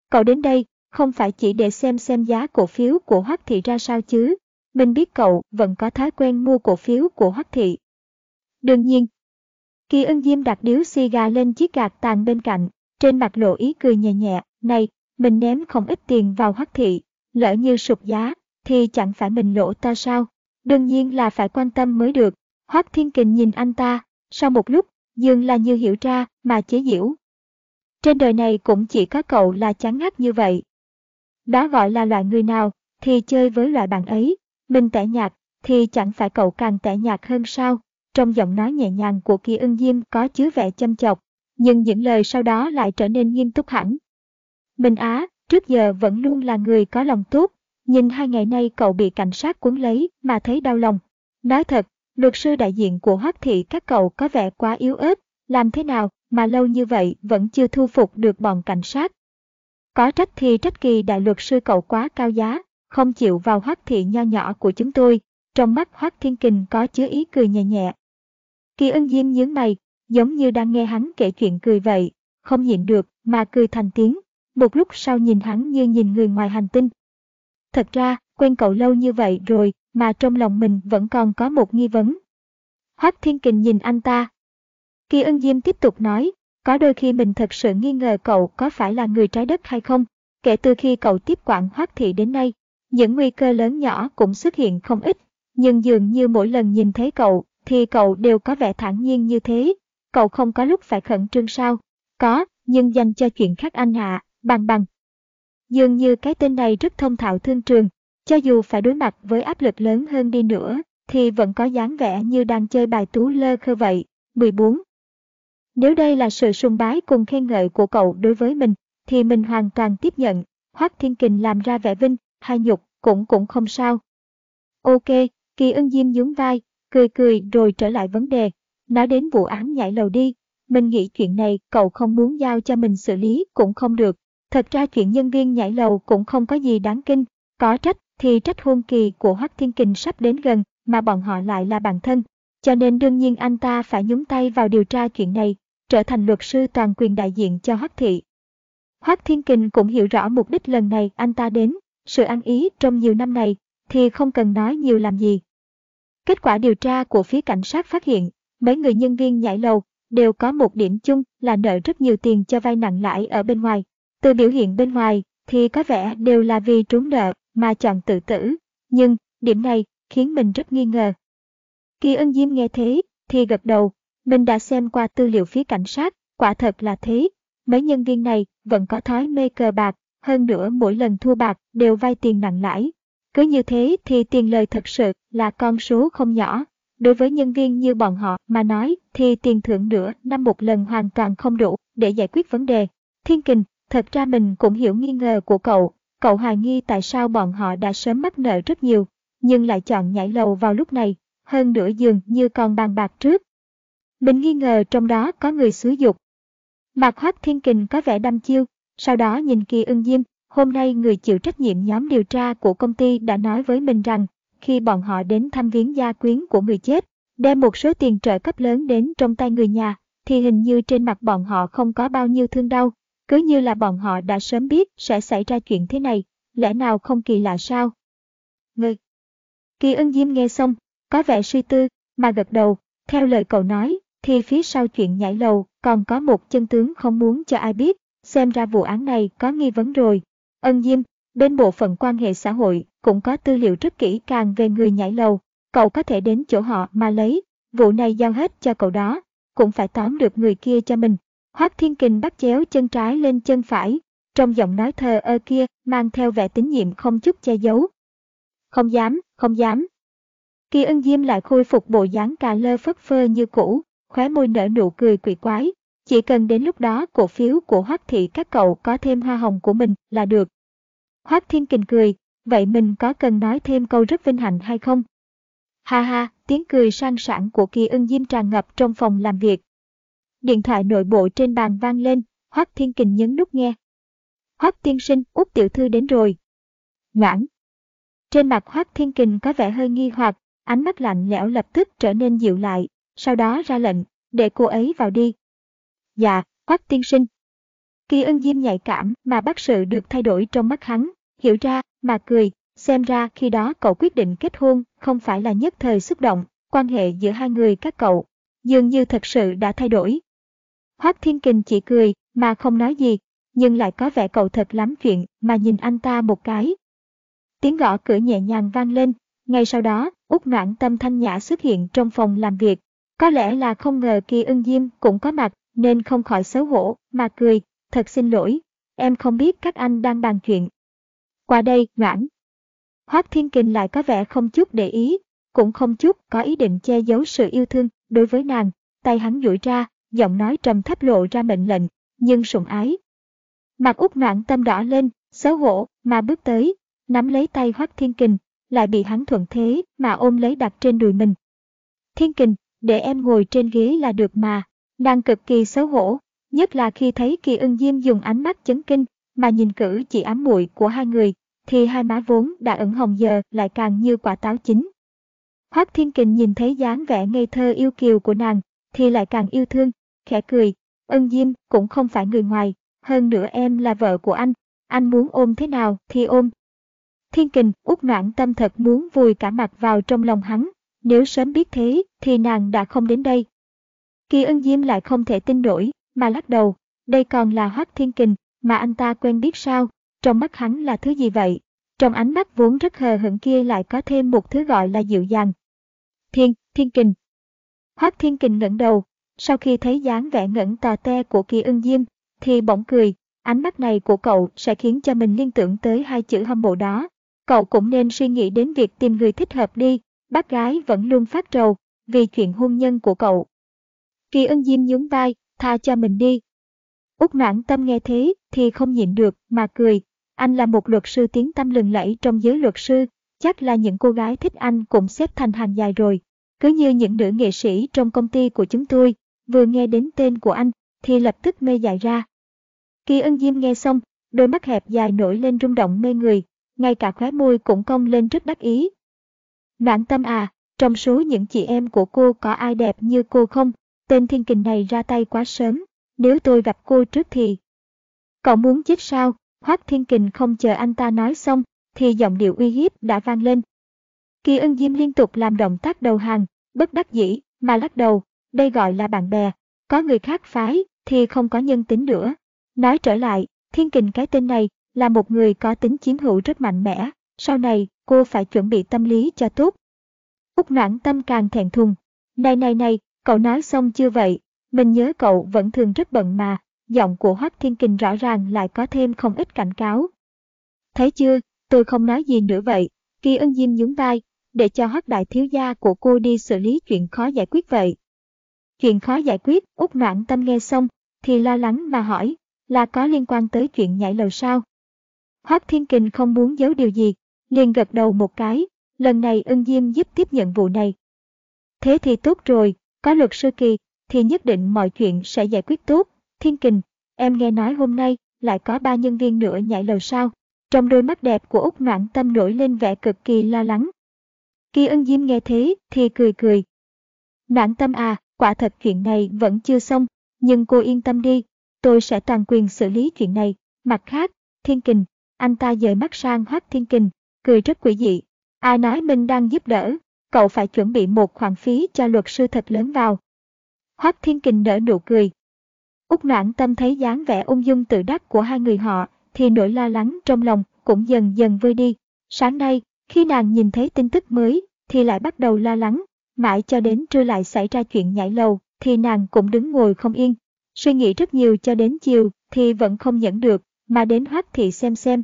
Cậu đến đây, không phải chỉ để xem xem giá cổ phiếu của Hoắc Thị ra sao chứ, mình biết cậu vẫn có thói quen mua cổ phiếu của Hoắc Thị. Đương nhiên, Kỳ ân diêm đặt điếu xì gà lên chiếc gạt tàn bên cạnh, trên mặt lộ ý cười nhẹ nhẹ, này, mình ném không ít tiền vào Hoắc Thị, lỡ như sụp giá, thì chẳng phải mình lỗ to sao, đương nhiên là phải quan tâm mới được. Hoắc Thiên Kình nhìn anh ta, sau một lúc, dường là như hiểu ra mà chế giễu. Trên đời này cũng chỉ có cậu là chán ngắt như vậy. Đó gọi là loại người nào, thì chơi với loại bạn ấy, mình tẻ nhạt, thì chẳng phải cậu càng tẻ nhạt hơn sao. Trong giọng nói nhẹ nhàng của Kỳ ưng diêm có chứa vẻ châm chọc, nhưng những lời sau đó lại trở nên nghiêm túc hẳn. Minh Á, trước giờ vẫn luôn là người có lòng tốt, nhìn hai ngày nay cậu bị cảnh sát cuốn lấy mà thấy đau lòng. Nói thật, luật sư đại diện của Hoắc Thị các cậu có vẻ quá yếu ớt, làm thế nào mà lâu như vậy vẫn chưa thu phục được bọn cảnh sát. Có trách thì trách kỳ đại luật sư cậu quá cao giá, không chịu vào hoác Thị nho nhỏ của chúng tôi. Trong mắt hoác Thiên Kình có chứa ý cười nhẹ nhẹ. Kỳ ân diêm nhướng mày, giống như đang nghe hắn kể chuyện cười vậy, không nhịn được mà cười thành tiếng, một lúc sau nhìn hắn như nhìn người ngoài hành tinh. Thật ra, quen cậu lâu như vậy rồi mà trong lòng mình vẫn còn có một nghi vấn. Hoác Thiên Kình nhìn anh ta. Kỳ ân diêm tiếp tục nói, có đôi khi mình thật sự nghi ngờ cậu có phải là người trái đất hay không. Kể từ khi cậu tiếp quản Hoác Thị đến nay, những nguy cơ lớn nhỏ cũng xuất hiện không ít, nhưng dường như mỗi lần nhìn thấy cậu thì cậu đều có vẻ thản nhiên như thế. Cậu không có lúc phải khẩn trương sao? Có, nhưng dành cho chuyện khác anh hạ, bằng bằng. Dường như cái tên này rất thông thạo thương trường, cho dù phải đối mặt với áp lực lớn hơn đi nữa, thì vẫn có dáng vẻ như đang chơi bài tú lơ khơ vậy. 14. Nếu đây là sự sùng bái cùng khen ngợi của cậu đối với mình, thì mình hoàn toàn tiếp nhận. Hoác Thiên Kình làm ra vẻ vinh, hay nhục, cũng cũng không sao. Ok, Kỳ ân diêm nhún vai, cười cười rồi trở lại vấn đề. Nói đến vụ án nhảy lầu đi, mình nghĩ chuyện này cậu không muốn giao cho mình xử lý cũng không được. Thật ra chuyện nhân viên nhảy lầu cũng không có gì đáng kinh, có trách thì trách hôn kỳ của Hoắc Thiên Kình sắp đến gần mà bọn họ lại là bạn thân. Cho nên đương nhiên anh ta phải nhúng tay vào điều tra chuyện này, trở thành luật sư toàn quyền đại diện cho Hoắc Thị. Hoắc Thiên Kình cũng hiểu rõ mục đích lần này anh ta đến, sự ăn ý trong nhiều năm này, thì không cần nói nhiều làm gì. Kết quả điều tra của phía cảnh sát phát hiện, mấy người nhân viên nhảy lầu đều có một điểm chung là nợ rất nhiều tiền cho vay nặng lãi ở bên ngoài. Từ biểu hiện bên ngoài thì có vẻ đều là vì trốn nợ mà chọn tự tử, nhưng điểm này khiến mình rất nghi ngờ. Kỳ ân diêm nghe thế thì gật đầu, mình đã xem qua tư liệu phía cảnh sát, quả thật là thế. Mấy nhân viên này vẫn có thói mê cờ bạc, hơn nữa mỗi lần thua bạc đều vay tiền nặng lãi. Cứ như thế thì tiền lời thật sự là con số không nhỏ. Đối với nhân viên như bọn họ mà nói thì tiền thưởng nửa năm một lần hoàn toàn không đủ để giải quyết vấn đề. Thiên Kình, thật ra mình cũng hiểu nghi ngờ của cậu. Cậu hoài nghi tại sao bọn họ đã sớm mắc nợ rất nhiều, nhưng lại chọn nhảy lầu vào lúc này, hơn nửa giường như còn bàn bạc trước. Mình nghi ngờ trong đó có người xúi dục. Mặt hoác thiên kình có vẻ đăm chiêu, sau đó nhìn kỳ ưng diêm, hôm nay người chịu trách nhiệm nhóm điều tra của công ty đã nói với mình rằng, khi bọn họ đến thăm viếng gia quyến của người chết, đem một số tiền trợ cấp lớn đến trong tay người nhà, thì hình như trên mặt bọn họ không có bao nhiêu thương đau, cứ như là bọn họ đã sớm biết sẽ xảy ra chuyện thế này, lẽ nào không kỳ lạ sao? người Kỳ ân diêm nghe xong, có vẻ suy tư, mà gật đầu, theo lời cậu nói, thì phía sau chuyện nhảy lầu còn có một chân tướng không muốn cho ai biết, xem ra vụ án này có nghi vấn rồi. Ân diêm, bên bộ phận quan hệ xã hội cũng có tư liệu rất kỹ càng về người nhảy lầu. Cậu có thể đến chỗ họ mà lấy, vụ này giao hết cho cậu đó, cũng phải tóm được người kia cho mình. Hoác Thiên Kình bắt chéo chân trái lên chân phải, trong giọng nói thờ ơ kia mang theo vẻ tín nhiệm không chút che giấu. Không dám, không dám. Kỳ ân diêm lại khôi phục bộ dáng cà lơ phất phơ như cũ, khóe môi nở nụ cười quỷ quái. Chỉ cần đến lúc đó cổ phiếu của Hoác Thị các cậu có thêm hoa hồng của mình là được. Hoác Thiên Kình cười, vậy mình có cần nói thêm câu rất vinh hạnh hay không? Ha ha, tiếng cười sang sảng của Kỳ ưng diêm tràn ngập trong phòng làm việc. Điện thoại nội bộ trên bàn vang lên, Hoác Thiên Kình nhấn nút nghe. Hoác tiên sinh, út tiểu thư đến rồi. Ngoãn. Trên mặt Hoác Thiên Kình có vẻ hơi nghi hoặc, ánh mắt lạnh lẽo lập tức trở nên dịu lại, sau đó ra lệnh, để cô ấy vào đi. Dạ, Hoắc tiên sinh. Kỳ ân diêm nhạy cảm mà bác sự được thay đổi trong mắt hắn, hiểu ra, mà cười, xem ra khi đó cậu quyết định kết hôn không phải là nhất thời xúc động, quan hệ giữa hai người các cậu, dường như thật sự đã thay đổi. Hoác Thiên Kình chỉ cười, mà không nói gì, nhưng lại có vẻ cậu thật lắm chuyện mà nhìn anh ta một cái. Tiếng gõ cửa nhẹ nhàng vang lên, ngay sau đó, Út Noãn Tâm thanh nhã xuất hiện trong phòng làm việc. Có lẽ là không ngờ Kỳ Ưng Diêm cũng có mặt, nên không khỏi xấu hổ, mà cười, thật xin lỗi, em không biết các anh đang bàn chuyện. Qua đây, ngoãn. Hoác Thiên Kình lại có vẻ không chút để ý, cũng không chút có ý định che giấu sự yêu thương đối với nàng, tay hắn duỗi ra, giọng nói trầm thấp lộ ra mệnh lệnh, nhưng sủng ái, Mặt út ngoãn tâm đỏ lên, xấu hổ, mà bước tới, nắm lấy tay Hoắc Thiên Kình, lại bị hắn thuận thế mà ôm lấy đặt trên đùi mình. Thiên Kình, để em ngồi trên ghế là được mà, nàng cực kỳ xấu hổ, nhất là khi thấy Kỳ Ưng Diêm dùng ánh mắt chấn kinh mà nhìn cử chỉ ám muội của hai người, thì hai má vốn đã ửng hồng giờ lại càng như quả táo chín. Hoác Thiên Kình nhìn thấy dáng vẻ ngây thơ yêu kiều của nàng, thì lại càng yêu thương, khẽ cười, Ân Diêm cũng không phải người ngoài, hơn nữa em là vợ của anh, anh muốn ôm thế nào thì ôm. Thiên kình, út noãn tâm thật muốn vùi cả mặt vào trong lòng hắn, nếu sớm biết thế thì nàng đã không đến đây. Kỳ ân diêm lại không thể tin nổi, mà lắc đầu, đây còn là Hoác thiên kình, mà anh ta quen biết sao, trong mắt hắn là thứ gì vậy? Trong ánh mắt vốn rất hờ hững kia lại có thêm một thứ gọi là dịu dàng. Thiên, thiên kình. Hoác thiên kình ngẩng đầu, sau khi thấy dáng vẻ ngẩn tò te của kỳ ân diêm, thì bỗng cười, ánh mắt này của cậu sẽ khiến cho mình liên tưởng tới hai chữ hâm mộ đó. Cậu cũng nên suy nghĩ đến việc tìm người thích hợp đi, bác gái vẫn luôn phát trầu vì chuyện hôn nhân của cậu. Kỳ ân diêm nhún vai, tha cho mình đi. Úc noãn tâm nghe thế thì không nhịn được mà cười, anh là một luật sư tiếng tâm lừng lẫy trong giới luật sư, chắc là những cô gái thích anh cũng xếp thành hàng dài rồi. Cứ như những nữ nghệ sĩ trong công ty của chúng tôi, vừa nghe đến tên của anh thì lập tức mê dại ra. Kỳ ân diêm nghe xong, đôi mắt hẹp dài nổi lên rung động mê người, ngay cả khóe môi cũng cong lên rất đắc ý. Noãn tâm à, trong số những chị em của cô có ai đẹp như cô không? Tên thiên kình này ra tay quá sớm, nếu tôi gặp cô trước thì... Cậu muốn chết sao? Hoác thiên kình không chờ anh ta nói xong, thì giọng điệu uy hiếp đã vang lên. Kỳ ân diêm liên tục làm động tác đầu hàng, bất đắc dĩ, mà lắc đầu, đây gọi là bạn bè, có người khác phái, thì không có nhân tính nữa. Nói trở lại, Thiên Kình cái tên này là một người có tính chiếm hữu rất mạnh mẽ, sau này cô phải chuẩn bị tâm lý cho tốt. Úc noãn tâm càng thẹn thùng. Này này này, cậu nói xong chưa vậy, mình nhớ cậu vẫn thường rất bận mà, giọng của Hoác Thiên Kình rõ ràng lại có thêm không ít cảnh cáo. Thấy chưa, tôi không nói gì nữa vậy, Kỳ ân diêm nhún vai, để cho Hoác đại thiếu gia của cô đi xử lý chuyện khó giải quyết vậy. Chuyện khó giải quyết, Úc noãn tâm nghe xong, thì lo lắng mà hỏi, là có liên quan tới chuyện nhảy lầu sao? Hoác Thiên Kình không muốn giấu điều gì, liền gật đầu một cái, lần này ân diêm giúp tiếp nhận vụ này. Thế thì tốt rồi, có luật sư kỳ, thì nhất định mọi chuyện sẽ giải quyết tốt. Thiên Kình, em nghe nói hôm nay lại có ba nhân viên nữa nhảy lầu sao? Trong đôi mắt đẹp của Úc Noãn Tâm nổi lên vẻ cực kỳ lo lắng. Kỳ ân diêm nghe thế thì cười cười. Noãn Tâm à, quả thật chuyện này vẫn chưa xong, nhưng cô yên tâm đi, tôi sẽ toàn quyền xử lý chuyện này. Mặt khác, Thiên Kình, anh ta dời mắt sang Hoác Thiên Kình, cười rất quỷ dị. Ai nói mình đang giúp đỡ, cậu phải chuẩn bị một khoản phí cho luật sư thật lớn vào. Hoác Thiên Kình nở nụ cười. Úc noãn tâm thấy dáng vẻ ung dung tự đắc của hai người họ, thì nỗi lo lắng trong lòng cũng dần dần vơi đi. Sáng nay, Khi nàng nhìn thấy tin tức mới, thì lại bắt đầu lo lắng, mãi cho đến trưa lại xảy ra chuyện nhảy lầu, thì nàng cũng đứng ngồi không yên. Suy nghĩ rất nhiều cho đến chiều, thì vẫn không nhẫn được, mà đến hoác thị xem xem.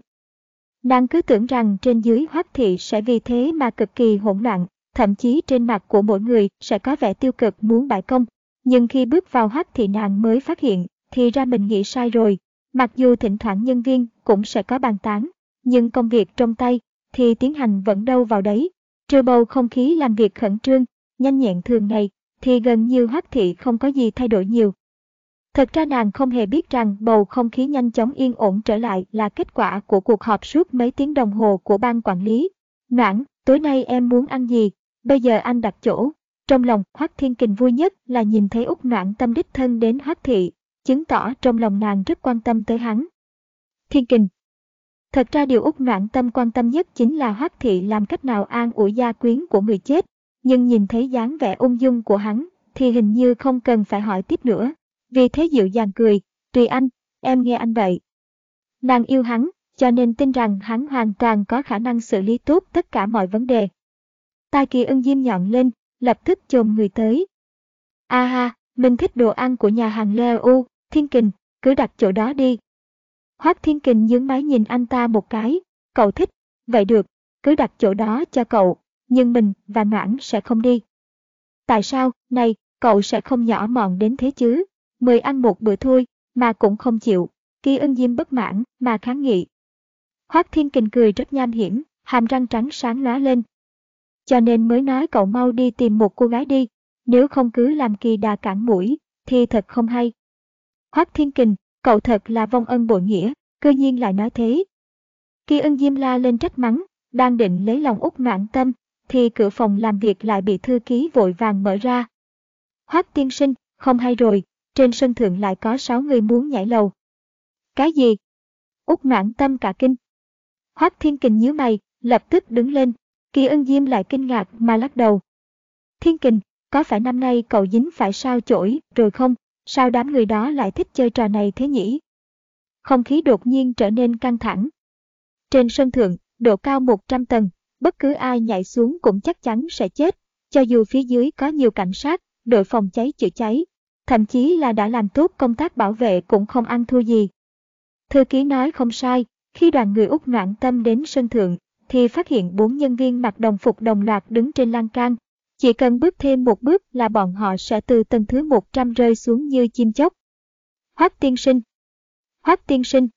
Nàng cứ tưởng rằng trên dưới hoác thị sẽ vì thế mà cực kỳ hỗn loạn, thậm chí trên mặt của mỗi người sẽ có vẻ tiêu cực muốn bãi công. Nhưng khi bước vào hoác thị nàng mới phát hiện, thì ra mình nghĩ sai rồi. Mặc dù thỉnh thoảng nhân viên cũng sẽ có bàn tán, nhưng công việc trong tay thì tiến hành vẫn đâu vào đấy. Trừ bầu không khí làm việc khẩn trương, nhanh nhẹn thường ngày, thì gần như hoác thị không có gì thay đổi nhiều. Thật ra nàng không hề biết rằng bầu không khí nhanh chóng yên ổn trở lại là kết quả của cuộc họp suốt mấy tiếng đồng hồ của ban quản lý. Noãn, tối nay em muốn ăn gì? Bây giờ anh đặt chỗ. Trong lòng Hoắc Thiên Kình vui nhất là nhìn thấy Úc Noãn tâm đích thân đến Hoác Thị, chứng tỏ trong lòng nàng rất quan tâm tới hắn. Thiên Kình Thật ra điều Úc Noãn tâm quan tâm nhất chính là Hoác Thị làm cách nào an ủi gia quyến của người chết, nhưng nhìn thấy dáng vẻ ung dung của hắn, thì hình như không cần phải hỏi tiếp nữa. Vì thế dịu dàng cười, tùy anh, em nghe anh vậy. Nàng yêu hắn, cho nên tin rằng hắn hoàn toàn có khả năng xử lý tốt tất cả mọi vấn đề. Tai kỳ ưng diêm nhọn lên, lập tức chồm người tới. A ha, mình thích đồ ăn của nhà hàng Leo U, Thiên Kình, cứ đặt chỗ đó đi. Hoác Thiên Kình nhướng máy nhìn anh ta một cái, cậu thích, vậy được, cứ đặt chỗ đó cho cậu, nhưng mình và Noãn sẽ không đi. Tại sao, này, cậu sẽ không nhỏ mọn đến thế chứ? Mời ăn một bữa thôi, mà cũng không chịu. Kỳ ân diêm bất mãn, mà kháng nghị. Hoác Thiên Kình cười rất nham hiểm, hàm răng trắng sáng lóa lên. Cho nên mới nói cậu mau đi tìm một cô gái đi, nếu không cứ làm kỳ đà cản mũi, thì thật không hay. Hoác Thiên Kình, cậu thật là vong ân bội nghĩa, cơ nhiên lại nói thế. Kỳ ân diêm la lên trách mắng, đang định lấy lòng út noạn tâm, thì cửa phòng làm việc lại bị thư ký vội vàng mở ra. Hoác tiên sinh, không hay rồi, trên sân thượng lại có sáu người muốn nhảy lầu. Cái gì? út noãn tâm cả kinh. Hoác thiên kình nhíu mày, lập tức đứng lên. Kỳ ân diêm lại kinh ngạc mà lắc đầu. Thiên kình, có phải năm nay cậu dính phải sao chổi rồi không? Sao đám người đó lại thích chơi trò này thế nhỉ? Không khí đột nhiên trở nên căng thẳng. Trên sân thượng, độ cao 100 tầng, bất cứ ai nhảy xuống cũng chắc chắn sẽ chết, cho dù phía dưới có nhiều cảnh sát, đội phòng cháy chữa cháy, thậm chí là đã làm tốt công tác bảo vệ cũng không ăn thua gì. Thư ký nói không sai, khi đoàn người Úc noạn tâm đến sân thượng, thì phát hiện bốn nhân viên mặc đồng phục đồng loạt đứng trên lan can. Chỉ cần bước thêm một bước là bọn họ sẽ từ tầng thứ 100 rơi xuống như chim chóc. Hoác tiên sinh Hoác tiên sinh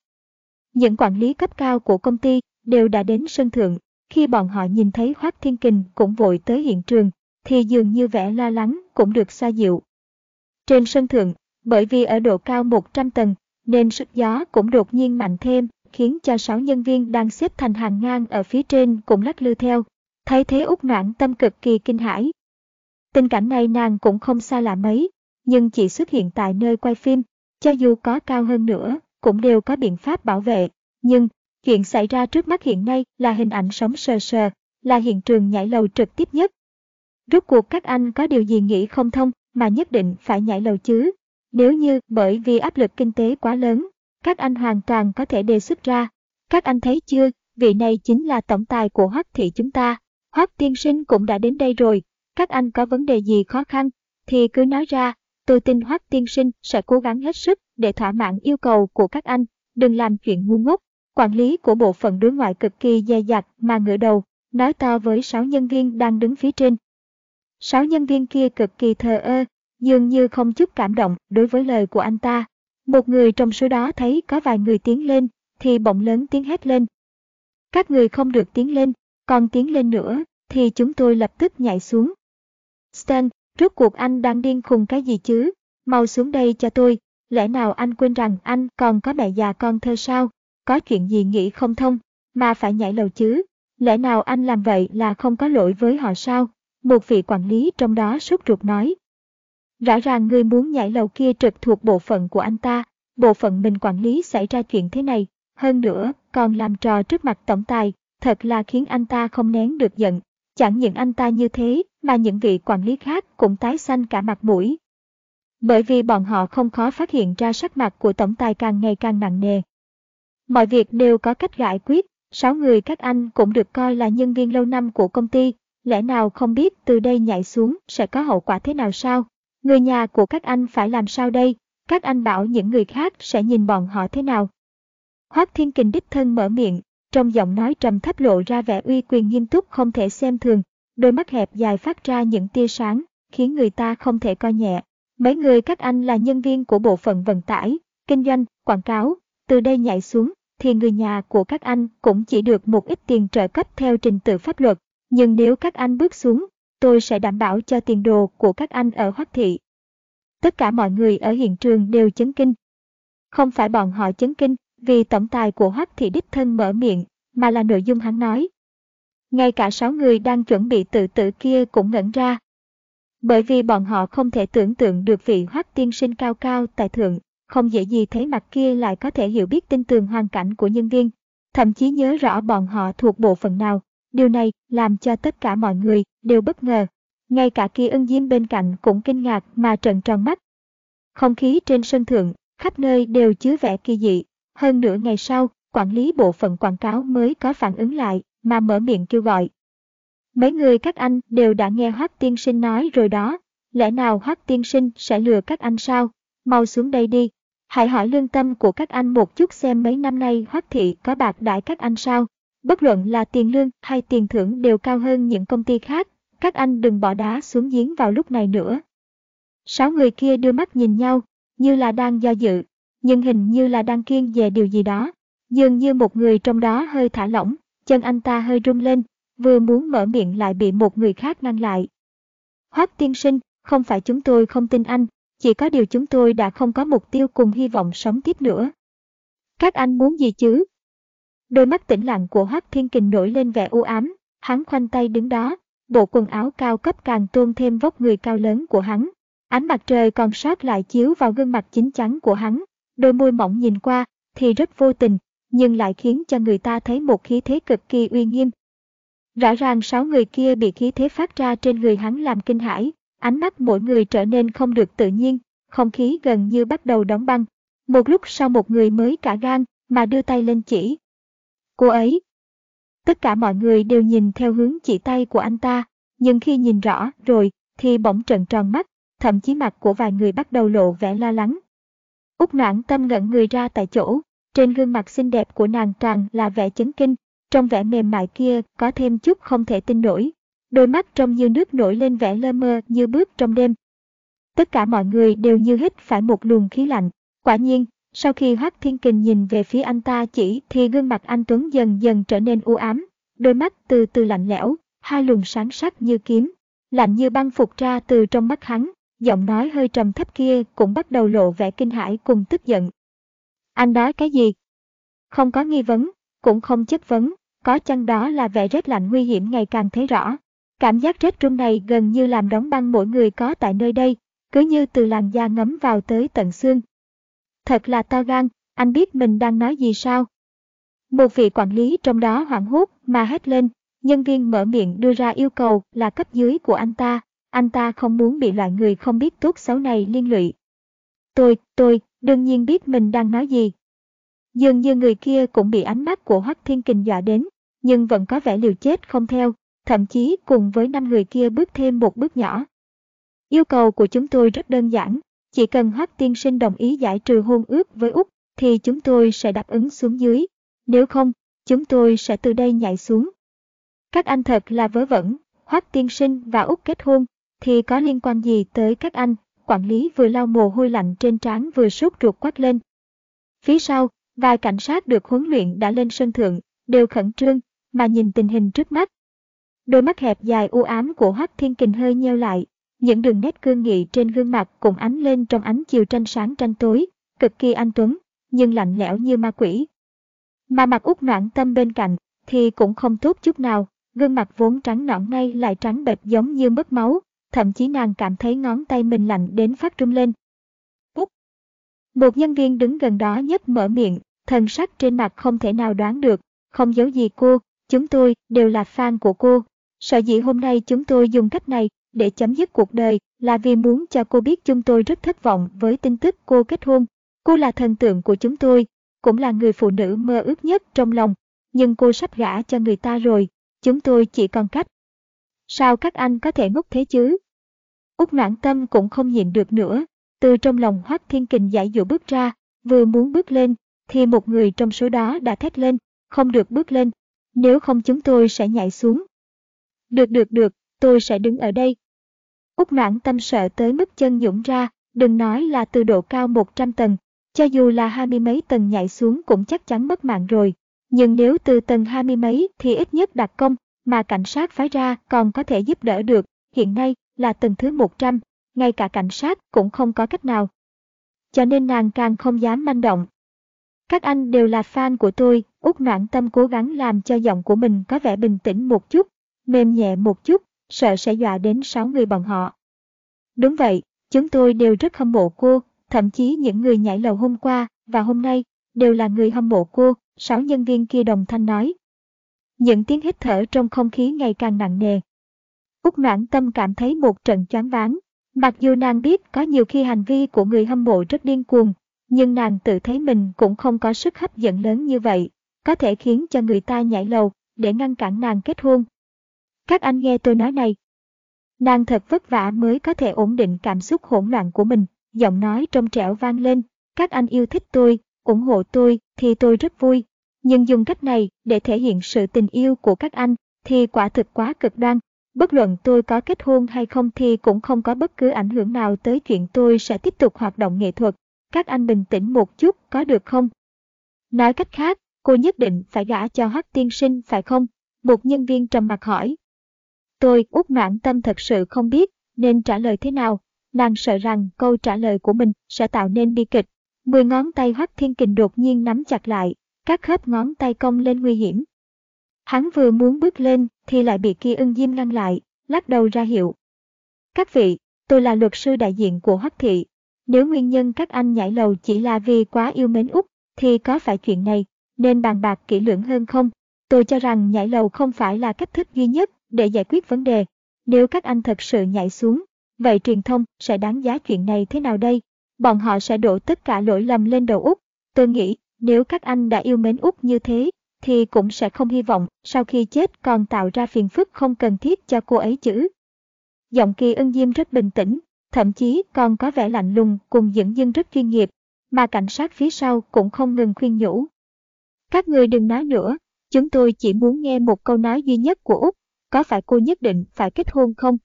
Những quản lý cấp cao của công ty đều đã đến sân thượng. Khi bọn họ nhìn thấy Hoác Thiên Kình cũng vội tới hiện trường, thì dường như vẻ lo lắng cũng được xoa dịu. Trên sân thượng, bởi vì ở độ cao 100 tầng, nên sức gió cũng đột nhiên mạnh thêm, khiến cho 6 nhân viên đang xếp thành hàng ngang ở phía trên cũng lắc lư theo. Thấy thế út noãn tâm cực kỳ kinh hãi. Tình cảnh này nàng cũng không xa lạ mấy, nhưng chỉ xuất hiện tại nơi quay phim, cho dù có cao hơn nữa, cũng đều có biện pháp bảo vệ. Nhưng, chuyện xảy ra trước mắt hiện nay là hình ảnh sống sờ sờ, là hiện trường nhảy lầu trực tiếp nhất. Rốt cuộc các anh có điều gì nghĩ không thông, mà nhất định phải nhảy lầu chứ. Nếu như bởi vì áp lực kinh tế quá lớn, các anh hoàn toàn có thể đề xuất ra. Các anh thấy chưa, vị này chính là tổng tài của Hoắc thị chúng ta. Hoắc tiên sinh cũng đã đến đây rồi. Các anh có vấn đề gì khó khăn, thì cứ nói ra. Tôi tin Hoắc tiên sinh sẽ cố gắng hết sức để thỏa mãn yêu cầu của các anh. Đừng làm chuyện ngu ngốc. Quản lý của bộ phận đối ngoại cực kỳ dè dặt mà ngửa đầu, nói to với sáu nhân viên đang đứng phía trên. Sáu nhân viên kia cực kỳ thờ ơ, dường như không chút cảm động đối với lời của anh ta. Một người trong số đó thấy có vài người tiến lên, thì bỗng lớn tiếng hét lên. Các người không được tiến lên, còn tiến lên nữa, thì chúng tôi lập tức nhảy xuống. Stan, rốt cuộc anh đang điên khùng cái gì chứ? Mau xuống đây cho tôi, lẽ nào anh quên rằng anh còn có mẹ già con thơ sao? Có chuyện gì nghĩ không thông, mà phải nhảy lầu chứ? Lẽ nào anh làm vậy là không có lỗi với họ sao? Một vị quản lý trong đó sốt ruột nói. Rõ ràng người muốn nhảy lầu kia trực thuộc bộ phận của anh ta, bộ phận mình quản lý xảy ra chuyện thế này, hơn nữa còn làm trò trước mặt tổng tài, thật là khiến anh ta không nén được giận. Chẳng những anh ta như thế, mà những vị quản lý khác cũng tái xanh cả mặt mũi. Bởi vì bọn họ không khó phát hiện ra sắc mặt của tổng tài càng ngày càng nặng nề. Mọi việc đều có cách giải quyết, Sáu người các anh cũng được coi là nhân viên lâu năm của công ty, lẽ nào không biết từ đây nhảy xuống sẽ có hậu quả thế nào sao? Người nhà của các anh phải làm sao đây? Các anh bảo những người khác sẽ nhìn bọn họ thế nào? Hoác Thiên Kình đích thân mở miệng, trong giọng nói trầm thấp lộ ra vẻ uy quyền nghiêm túc không thể xem thường, đôi mắt hẹp dài phát ra những tia sáng, khiến người ta không thể coi nhẹ. Mấy người các anh là nhân viên của bộ phận vận tải, kinh doanh, quảng cáo, từ đây nhảy xuống, thì người nhà của các anh cũng chỉ được một ít tiền trợ cấp theo trình tự pháp luật. Nhưng nếu các anh bước xuống, tôi sẽ đảm bảo cho tiền đồ của các anh ở Hoắc Thị. Tất cả mọi người ở hiện trường đều chấn kinh. Không phải bọn họ chấn kinh vì tổng tài của Hoắc Thị đích thân mở miệng, mà là nội dung hắn nói. Ngay cả sáu người đang chuẩn bị tự tử kia cũng ngẩn ra. Bởi vì bọn họ không thể tưởng tượng được vị Hoắc tiên sinh cao cao tại thượng, không dễ gì thấy mặt kia lại có thể hiểu biết tin tường hoàn cảnh của nhân viên, thậm chí nhớ rõ bọn họ thuộc bộ phận nào. Điều này làm cho tất cả mọi người đều bất ngờ. Ngay cả kỳ ân diêm bên cạnh cũng kinh ngạc mà trợn tròn mắt. Không khí trên sân thượng, khắp nơi đều chứa vẻ kỳ dị. Hơn nửa ngày sau, quản lý bộ phận quảng cáo mới có phản ứng lại, mà mở miệng kêu gọi. Mấy người các anh đều đã nghe Hoác Tiên Sinh nói rồi đó, lẽ nào Hoác Tiên Sinh sẽ lừa các anh sao? Mau xuống đây đi, hãy hỏi lương tâm của các anh một chút xem mấy năm nay Hoác Thị có bạc đãi các anh sao? Bất luận là tiền lương hay tiền thưởng đều cao hơn những công ty khác, các anh đừng bỏ đá xuống giếng vào lúc này nữa. Sáu người kia đưa mắt nhìn nhau, như là đang do dự, nhưng hình như là đang kiên về điều gì đó. Dường như một người trong đó hơi thả lỏng, chân anh ta hơi rung lên, vừa muốn mở miệng lại bị một người khác ngăn lại. Hoác tiên sinh, không phải chúng tôi không tin anh, chỉ có điều chúng tôi đã không có mục tiêu cùng hy vọng sống tiếp nữa. Các anh muốn gì chứ? Đôi mắt tĩnh lặng của Hoác Thiên Kình nổi lên vẻ u ám, hắn khoanh tay đứng đó, bộ quần áo cao cấp càng tôn thêm vóc người cao lớn của hắn. Ánh mặt trời còn sót lại chiếu vào gương mặt chính chắn của hắn, đôi môi mỏng nhìn qua thì rất vô tình, nhưng lại khiến cho người ta thấy một khí thế cực kỳ uy nghiêm. Rõ ràng sáu người kia bị khí thế phát ra trên người hắn làm kinh hãi, ánh mắt mỗi người trở nên không được tự nhiên, không khí gần như bắt đầu đóng băng. Một lúc sau một người mới cả gan mà đưa tay lên chỉ. Cô ấy. Tất cả mọi người đều nhìn theo hướng chỉ tay của anh ta, nhưng khi nhìn rõ rồi thì bỗng trợn tròn mắt, thậm chí mặt của vài người bắt đầu lộ vẻ lo lắng. Úc noãn tâm ngẩn người ra tại chỗ, trên gương mặt xinh đẹp của nàng tràn là vẻ chấn kinh, trong vẻ mềm mại kia có thêm chút không thể tin nổi. Đôi mắt trông như nước nổi lên vẻ lơ mơ như bước trong đêm. Tất cả mọi người đều như hít phải một luồng khí lạnh. Quả nhiên, sau khi Hoác Thiên Kình nhìn về phía anh ta chỉ thì gương mặt anh Tuấn dần dần trở nên u ám, đôi mắt từ từ lạnh lẽo, hai luồng sáng sắc như kiếm, lạnh như băng phục ra từ trong mắt hắn, giọng nói hơi trầm thấp kia cũng bắt đầu lộ vẻ kinh hãi cùng tức giận. Anh nói cái gì? Không có nghi vấn, cũng không chất vấn, có chăng đó là vẻ rét lạnh nguy hiểm ngày càng thấy rõ. Cảm giác rét run này gần như làm đóng băng mỗi người có tại nơi đây, cứ như từ làn da ngấm vào tới tận xương. Thật là to gan, anh biết mình đang nói gì sao? Một vị quản lý trong đó hoảng hốt mà hét lên, nhân viên mở miệng đưa ra yêu cầu là cấp dưới của anh ta, anh ta không muốn bị loại người không biết tốt xấu này liên lụy. Tôi, tôi, đương nhiên biết mình đang nói gì. Dường như người kia cũng bị ánh mắt của Hoắc Thiên Kình dọa đến, nhưng vẫn có vẻ liều chết không theo, thậm chí cùng với năm người kia bước thêm một bước nhỏ. Yêu cầu của chúng tôi rất đơn giản, chỉ cần Hoắc tiên sinh đồng ý giải trừ hôn ước với Úc thì chúng tôi sẽ đáp ứng xuống dưới, nếu không, chúng tôi sẽ từ đây nhảy xuống. Các anh thật là vớ vẩn, Hoắc tiên sinh và Úc kết hôn thì có liên quan gì tới các anh? Quản lý vừa lau mồ hôi lạnh trên trán vừa sốt ruột quát lên. Phía sau, vài cảnh sát được huấn luyện đã lên sân thượng, đều khẩn trương, mà nhìn tình hình trước mắt. Đôi mắt hẹp dài u ám của Hoắc Thiên Kình hơi nheo lại, những đường nét cương nghị trên gương mặt cùng ánh lên trong ánh chiều tranh sáng tranh tối, cực kỳ anh tuấn, nhưng lạnh lẽo như ma quỷ. Mà mặt út noãn tâm bên cạnh thì cũng không tốt chút nào, gương mặt vốn trắng nõn nay lại trắng bệch giống như mất máu, thậm chí nàng cảm thấy ngón tay mình lạnh đến phát run lên. Út! Một nhân viên đứng gần đó nhấp mở miệng, thần sắc trên mặt không thể nào đoán được, không giấu gì cô, chúng tôi đều là fan của cô. Sợ dĩ hôm nay chúng tôi dùng cách này để chấm dứt cuộc đời là vì muốn cho cô biết chúng tôi rất thất vọng với tin tức cô kết hôn. Cô là thần tượng của chúng tôi, cũng là người phụ nữ mơ ước nhất trong lòng. nhưng cô sắp gả cho người ta rồi, chúng tôi chỉ còn cách. Sao các anh có thể ngốc thế chứ? Úc noãn tâm cũng không nhịn được nữa, từ trong lòng Hoác Thiên Kình giải dụ bước ra, vừa muốn bước lên, thì một người trong số đó đã thét lên, không được bước lên, nếu không chúng tôi sẽ nhảy xuống. Được được được, tôi sẽ đứng ở đây. Úc noãn tâm sợ tới mức chân nhũng ra, đừng nói là từ độ cao 100 tầng, cho dù là hai mươi mấy tầng nhảy xuống cũng chắc chắn mất mạng rồi. Nhưng nếu từ tầng hai mươi mấy thì ít nhất đặc công mà cảnh sát phái ra còn có thể giúp đỡ được. Hiện nay là tầng thứ 100, ngay cả cảnh sát cũng không có cách nào. Cho nên nàng càng không dám manh động. Các anh đều là fan của tôi, Út Noãn tâm cố gắng làm cho giọng của mình có vẻ bình tĩnh một chút, mềm nhẹ một chút, sợ sẽ dọa đến sáu người bọn họ. Đúng vậy, chúng tôi đều rất hâm mộ cô, thậm chí những người nhảy lầu hôm qua và hôm nay đều là người hâm mộ cô, sáu nhân viên kia đồng thanh nói. Những tiếng hít thở trong không khí ngày càng nặng nề. Úc noãn tâm cảm thấy một trận choáng váng. Mặc dù nàng biết có nhiều khi hành vi của người hâm mộ rất điên cuồng, nhưng nàng tự thấy mình cũng không có sức hấp dẫn lớn như vậy, có thể khiến cho người ta nhảy lầu để ngăn cản nàng kết hôn. Các anh nghe tôi nói này. Nàng thật vất vả mới có thể ổn định cảm xúc hỗn loạn của mình, giọng nói trong trẻo vang lên, các anh yêu thích tôi, ủng hộ tôi thì tôi rất vui. Nhưng dùng cách này để thể hiện sự tình yêu của các anh thì quả thực quá cực đoan. Bất luận tôi có kết hôn hay không thì cũng không có bất cứ ảnh hưởng nào tới chuyện tôi sẽ tiếp tục hoạt động nghệ thuật. Các anh bình tĩnh một chút có được không? Nói cách khác, cô nhất định phải gả cho Hắc tiên sinh phải không? Một nhân viên trầm mặt hỏi. Tôi, út noạn tâm thật sự không biết nên trả lời thế nào. Nàng sợ rằng câu trả lời của mình sẽ tạo nên bi kịch. Mười ngón tay Hoắc Thiên Kình đột nhiên nắm chặt lại, các khớp ngón tay cong lên nguy hiểm. Hắn vừa muốn bước lên thì lại bị kia ưng diêm ngăn lại, lắc đầu ra hiệu. Các vị, tôi là luật sư đại diện của Hoắc Thị. Nếu nguyên nhân các anh nhảy lầu chỉ là vì quá yêu mến Úc, thì có phải chuyện này nên bàn bạc kỹ lưỡng hơn không? Tôi cho rằng nhảy lầu không phải là cách thức duy nhất để giải quyết vấn đề. Nếu các anh thật sự nhảy xuống, vậy truyền thông sẽ đáng giá chuyện này thế nào đây? Bọn họ sẽ đổ tất cả lỗi lầm lên đầu Úc. Tôi nghĩ nếu các anh đã yêu mến Úc như thế, thì cũng sẽ không hy vọng sau khi chết còn tạo ra phiền phức không cần thiết cho cô ấy chứ. Giọng kỳ ân diêm rất bình tĩnh, thậm chí còn có vẻ lạnh lùng cùng dẫn dưng rất chuyên nghiệp, mà cảnh sát phía sau cũng không ngừng khuyên nhủ. Các người đừng nói nữa, chúng tôi chỉ muốn nghe một câu nói duy nhất của Úc, có phải cô nhất định phải kết hôn không?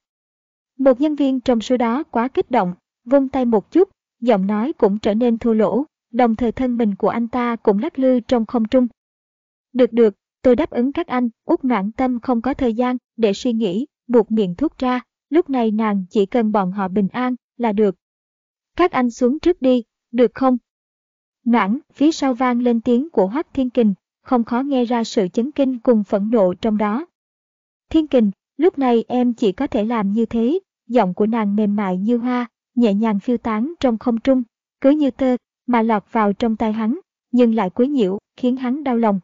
Một nhân viên trong số đó quá kích động, vung tay một chút, giọng nói cũng trở nên thô lỗ, đồng thời thân mình của anh ta cũng lắc lư trong không trung. Được được, tôi đáp ứng các anh, út noãn tâm không có thời gian để suy nghĩ, buộc miệng thuốc ra, lúc này nàng chỉ cần bọn họ bình an là được. Các anh xuống trước đi, được không? Noãn, phía sau vang lên tiếng của Hoắc Thiên Kình, không khó nghe ra sự chấn kinh cùng phẫn nộ trong đó. Thiên Kình, lúc này em chỉ có thể làm như thế, giọng của nàng mềm mại như hoa, nhẹ nhàng phiêu tán trong không trung, cứ như tơ, mà lọt vào trong tay hắn, nhưng lại quấy nhiễu, khiến hắn đau lòng.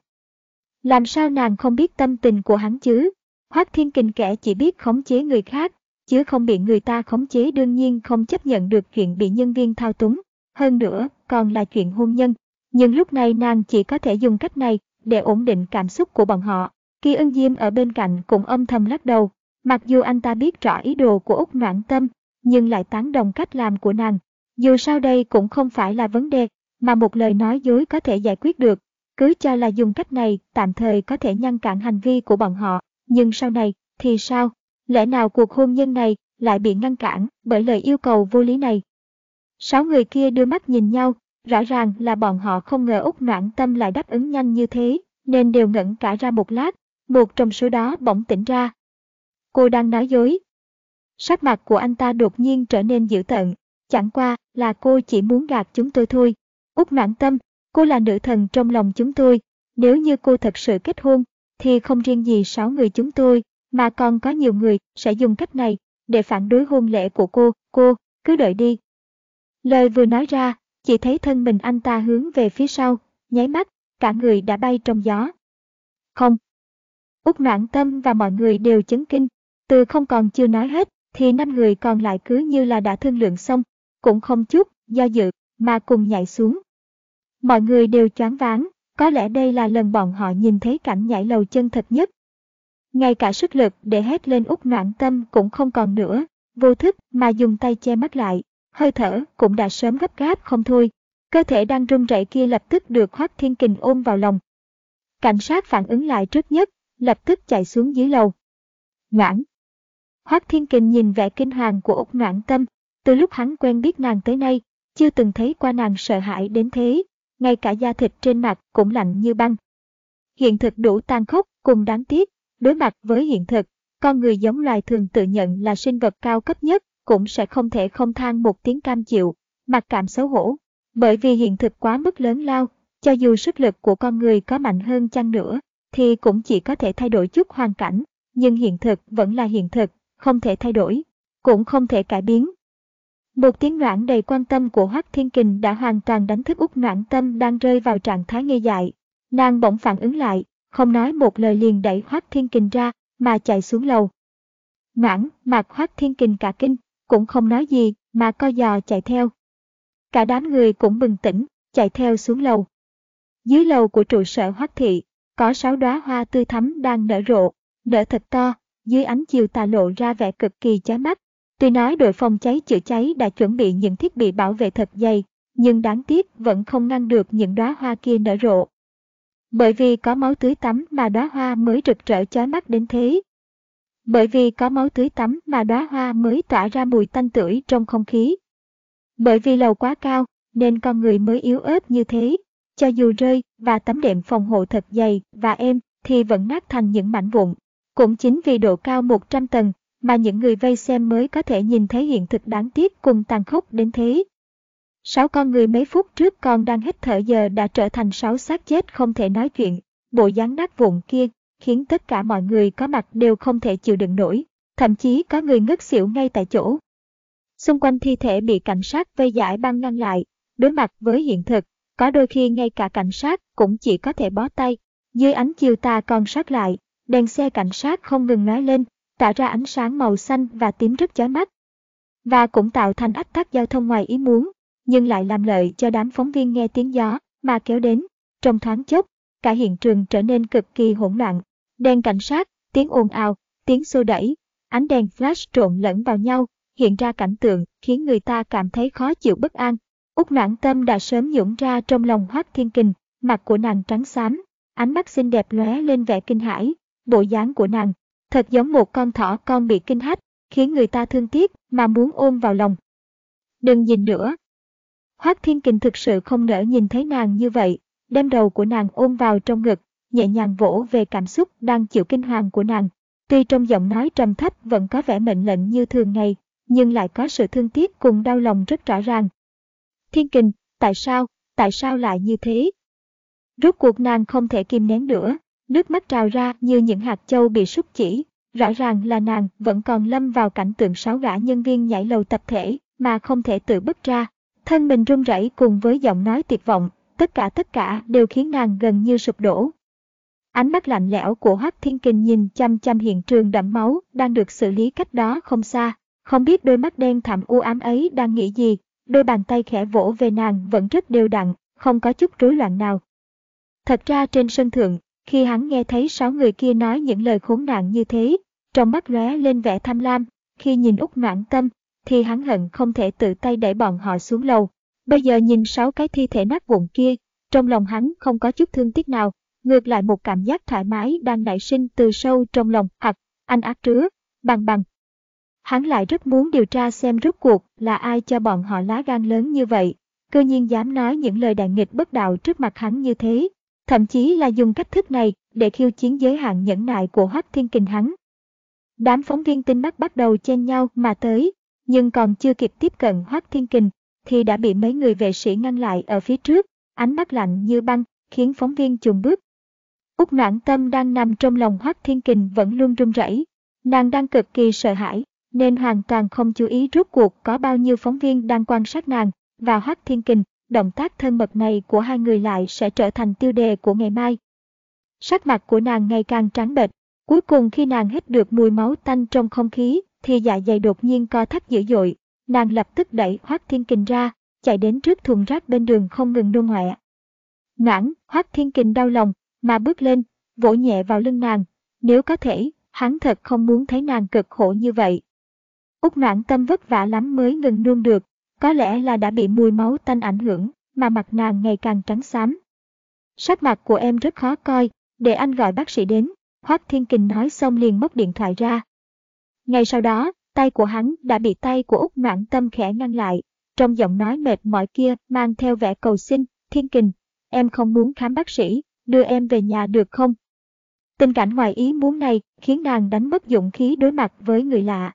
Làm sao nàng không biết tâm tình của hắn chứ? Hoác Thiên Kình kẻ chỉ biết khống chế người khác, chứ không bị người ta khống chế đương nhiên không chấp nhận được chuyện bị nhân viên thao túng. Hơn nữa, còn là chuyện hôn nhân. Nhưng lúc này nàng chỉ có thể dùng cách này để ổn định cảm xúc của bọn họ. Kỳ ân diêm ở bên cạnh cũng âm thầm lắc đầu. Mặc dù anh ta biết rõ ý đồ của Úc Noãn Tâm, nhưng lại tán đồng cách làm của nàng. Dù sao đây cũng không phải là vấn đề, mà một lời nói dối có thể giải quyết được. Cứ cho là dùng cách này tạm thời có thể ngăn cản hành vi của bọn họ, nhưng sau này thì sao? Lẽ nào cuộc hôn nhân này lại bị ngăn cản bởi lời yêu cầu vô lý này? Sáu người kia đưa mắt nhìn nhau, rõ ràng là bọn họ không ngờ Úc Noãn Tâm lại đáp ứng nhanh như thế, nên đều ngẩn cả ra một lát, một trong số đó bỗng tỉnh ra. Cô đang nói dối, Sắc mặt của anh ta đột nhiên trở nên dữ tợn, chẳng qua là cô chỉ muốn gạt chúng tôi thôi. Út noãn tâm, cô là nữ thần trong lòng chúng tôi, nếu như cô thật sự kết hôn, thì không riêng gì sáu người chúng tôi, mà còn có nhiều người sẽ dùng cách này để phản đối hôn lễ của cô, cô, cứ đợi đi. Lời vừa nói ra, chỉ thấy thân mình anh ta hướng về phía sau, nháy mắt, cả người đã bay trong gió. Không. Úc noãn tâm và mọi người đều chấn kinh, từ không còn chưa nói hết, thì năm người còn lại cứ như là đã thương lượng xong, cũng không chút do dự mà cùng nhảy xuống. Mọi người đều choáng váng, Có lẽ đây là lần bọn họ nhìn thấy cảnh nhảy lầu chân thật nhất. Ngay cả sức lực để hét lên út noạn tâm cũng không còn nữa, vô thức mà dùng tay che mắt lại, hơi thở cũng đã sớm gấp gáp không thôi. Cơ thể đang run rẩy kia lập tức được Hoác Thiên Kình ôm vào lòng. Cảnh sát phản ứng lại trước nhất, lập tức chạy xuống dưới lầu. Noãn. Hoác Thiên Kình nhìn vẻ kinh hoàng của Úc Noãn Tâm, từ lúc hắn quen biết nàng tới nay, chưa từng thấy qua nàng sợ hãi đến thế, ngay cả da thịt trên mặt cũng lạnh như băng. Hiện thực đủ tàn khốc cùng đáng tiếc, đối mặt với hiện thực, con người giống loài thường tự nhận là sinh vật cao cấp nhất, cũng sẽ không thể không than một tiếng cam chịu, mặc cảm xấu hổ. Bởi vì hiện thực quá mức lớn lao, cho dù sức lực của con người có mạnh hơn chăng nữa, thì cũng chỉ có thể thay đổi chút hoàn cảnh, nhưng hiện thực vẫn là hiện thực, không thể thay đổi, cũng không thể cải biến. Một tiếng noãn đầy quan tâm của Hoắc Thiên Kình đã hoàn toàn đánh thức út noãn tâm đang rơi vào trạng thái ngây dại. Nàng bỗng phản ứng lại, không nói một lời liền đẩy Hoắc Thiên Kình ra, mà chạy xuống lầu. Noãn, mặt Hoắc Thiên Kình cả kinh, cũng không nói gì, mà co giò chạy theo. Cả đám người cũng bừng tỉnh, chạy theo xuống lầu. Dưới lầu của trụ sở Hoắc Thị, có sáu đóa hoa tươi thắm đang nở rộ, nở thật to, dưới ánh chiều tà lộ ra vẻ cực kỳ chói mắt. Tuy nói đội phòng cháy chữa cháy đã chuẩn bị những thiết bị bảo vệ thật dày, nhưng đáng tiếc vẫn không ngăn được những đóa hoa kia nở rộ. Bởi vì có máu tưới tắm mà đóa hoa mới rực rỡ chói mắt đến thế. Bởi vì có máu tưới tắm mà đóa hoa mới tỏa ra mùi tanh tưởi trong không khí. Bởi vì lầu quá cao, nên con người mới yếu ớt như thế. Cho dù rơi và tấm đệm phòng hộ thật dày và êm thì vẫn nát thành những mảnh vụn. Cũng chính vì độ cao 100 tầng mà những người vây xem mới có thể nhìn thấy hiện thực đáng tiếc cùng tàn khốc đến thế. Sáu con người mấy phút trước còn đang hít thở giờ đã trở thành sáu xác chết không thể nói chuyện. Bộ dáng nát vụn kia khiến tất cả mọi người có mặt đều không thể chịu đựng nổi, thậm chí có người ngất xỉu ngay tại chỗ. Xung quanh thi thể bị cảnh sát vây giải băng ngăn lại, đối mặt với hiện thực, có đôi khi ngay cả cảnh sát cũng chỉ có thể bó tay. Dưới ánh chiều tà còn sát lại, đèn xe cảnh sát không ngừng nói lên, tạo ra ánh sáng màu xanh và tím rất chói mắt. Và cũng tạo thành ách tắc giao thông ngoài ý muốn, nhưng lại làm lợi cho đám phóng viên nghe tiếng gió mà kéo đến. Trong thoáng chốc, cả hiện trường trở nên cực kỳ hỗn loạn. Đèn cảnh sát, tiếng ồn ào, tiếng xô đẩy, ánh đèn flash trộn lẫn vào nhau, hiện ra cảnh tượng khiến người ta cảm thấy khó chịu bất an. Úc noãn tâm đã sớm nhũng ra trong lòng hoác thiên kình, mặt của nàng trắng xám, ánh mắt xinh đẹp lóe lên vẻ kinh hãi, bộ dáng của nàng thật giống một con thỏ con bị kinh hách, khiến người ta thương tiếc mà muốn ôm vào lòng. Đừng nhìn nữa. Hoác Thiên Kình thực sự không nỡ nhìn thấy nàng như vậy, đem đầu của nàng ôm vào trong ngực, nhẹ nhàng vỗ về cảm xúc đang chịu kinh hoàng của nàng. Tuy trong giọng nói trầm thấp vẫn có vẻ mệnh lệnh như thường ngày, nhưng lại có sự thương tiếc cùng đau lòng rất rõ ràng. Thiên Kình, tại sao, tại sao lại như thế? Rốt cuộc nàng không thể kìm nén nữa, Nước mắt trào ra như những hạt châu bị xúc chỉ, rõ ràng là nàng vẫn còn lâm vào cảnh tượng sáu gã nhân viên nhảy lầu tập thể mà không thể tự bước ra. Thân mình run rẩy cùng với giọng nói tuyệt vọng, tất cả tất cả đều khiến nàng gần như sụp đổ. Ánh mắt lạnh lẽo của Hoắc Thiên Kình nhìn chăm chăm hiện trường đẫm máu đang được xử lý cách đó không xa, không biết đôi mắt đen thẳm u ám ấy đang nghĩ gì, đôi bàn tay khẽ vỗ về nàng vẫn rất đều đặn, không có chút rối loạn nào. Thật ra trên sân thượng, khi hắn nghe thấy sáu người kia nói những lời khốn nạn như thế, trong mắt lóe lên vẻ tham lam, khi nhìn út noãn tâm, thì hắn hận không thể tự tay đẩy bọn họ xuống lầu. Bây giờ nhìn sáu cái thi thể nát vụn kia, trong lòng hắn không có chút thương tiếc nào, ngược lại một cảm giác thoải mái đang nảy sinh từ sâu trong lòng hoặc anh ác trứa, bằng bằng. Hắn lại rất muốn điều tra xem rốt cuộc là ai cho bọn họ lá gan lớn như vậy, cơ nhiên dám nói những lời đại nghịch bất đạo trước mặt hắn như thế, thậm chí là dùng cách thức này để khiêu chiến giới hạn nhẫn nại của Hoắc Thiên Kình hắn. Đám phóng viên tinh mắt bắt đầu chen nhau mà tới, nhưng còn chưa kịp tiếp cận Hoắc Thiên Kình thì đã bị mấy người vệ sĩ ngăn lại ở phía trước, ánh mắt lạnh như băng, khiến phóng viên chùn bước. Úc Noãn Tâm đang nằm trong lòng Hoắc Thiên Kình vẫn luôn run rẩy, nàng đang cực kỳ sợ hãi, nên hoàn toàn không chú ý rốt cuộc có bao nhiêu phóng viên đang quan sát nàng và Hoắc Thiên Kình động tác thân mật này của hai người lại sẽ trở thành tiêu đề của ngày mai. Sắc mặt của nàng ngày càng trắng bệch, cuối cùng khi nàng hít được mùi máu tanh trong không khí thì dạ dày đột nhiên co thắt dữ dội, nàng lập tức đẩy Hoắc Thiên Kình ra, chạy đến trước thùng rác bên đường không ngừng nôn ngoẹ. Noãn, Hoắc Thiên Kình đau lòng, mà bước lên, vỗ nhẹ vào lưng nàng. Nếu có thể, hắn thật không muốn thấy nàng cực khổ như vậy. Úc noãn tâm vất vả lắm mới ngừng nôn được, có lẽ là đã bị mùi máu tanh ảnh hưởng, mà mặt nàng ngày càng trắng xám. Sắc mặt của em rất khó coi, để anh gọi bác sĩ đến. Hoác Thiên Kình nói xong liền móc điện thoại ra. Ngay sau đó, tay của hắn đã bị tay của Úc Noãn Tâm khẽ ngăn lại. Trong giọng nói mệt mỏi kia mang theo vẻ cầu xin, Thiên Kình, em không muốn khám bác sĩ, đưa em về nhà được không? Tình cảnh ngoài ý muốn này khiến nàng đánh mất dũng khí đối mặt với người lạ.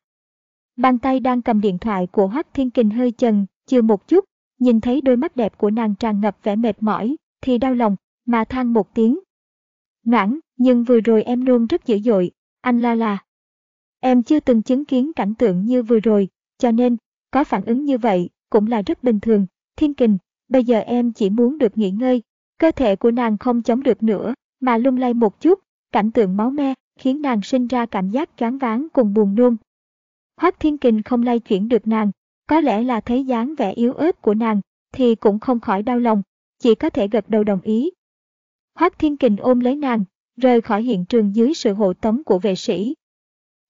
Bàn tay đang cầm điện thoại của Hoắc Thiên Kình hơi chần, chưa một chút, nhìn thấy đôi mắt đẹp của nàng tràn ngập vẻ mệt mỏi, thì đau lòng, mà than một tiếng. Noãn, nhưng vừa rồi em nôn rất dữ dội, anh la là. Em chưa từng chứng kiến cảnh tượng như vừa rồi, cho nên, có phản ứng như vậy, cũng là rất bình thường. Thiên Kình, bây giờ em chỉ muốn được nghỉ ngơi. Cơ thể của nàng không chống được nữa, mà lung lay một chút, cảnh tượng máu me, khiến nàng sinh ra cảm giác choáng váng cùng buồn nôn. Hoác Thiên Kình không lay chuyển được nàng, có lẽ là thấy dáng vẻ yếu ớt của nàng, thì cũng không khỏi đau lòng, chỉ có thể gật đầu đồng ý. Hoác Thiên Kình ôm lấy nàng, rời khỏi hiện trường dưới sự hộ tống của vệ sĩ.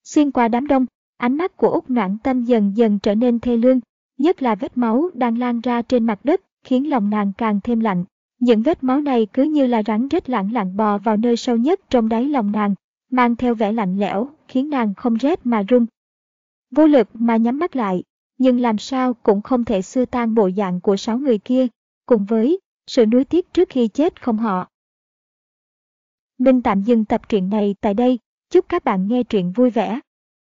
Xuyên qua đám đông, ánh mắt của Úc Noãn Tâm dần dần trở nên thê lương, nhất là vết máu đang lan ra trên mặt đất, khiến lòng nàng càng thêm lạnh. Những vết máu này cứ như là rắn rết lặng lặng bò vào nơi sâu nhất trong đáy lòng nàng, mang theo vẻ lạnh lẽo, khiến nàng không rét mà run. Vô lực mà nhắm mắt lại, nhưng làm sao cũng không thể xua tan bộ dạng của sáu người kia, cùng với sự nuối tiếc trước khi chết không họ. Minh tạm dừng tập truyện này tại đây, chúc các bạn nghe truyện vui vẻ.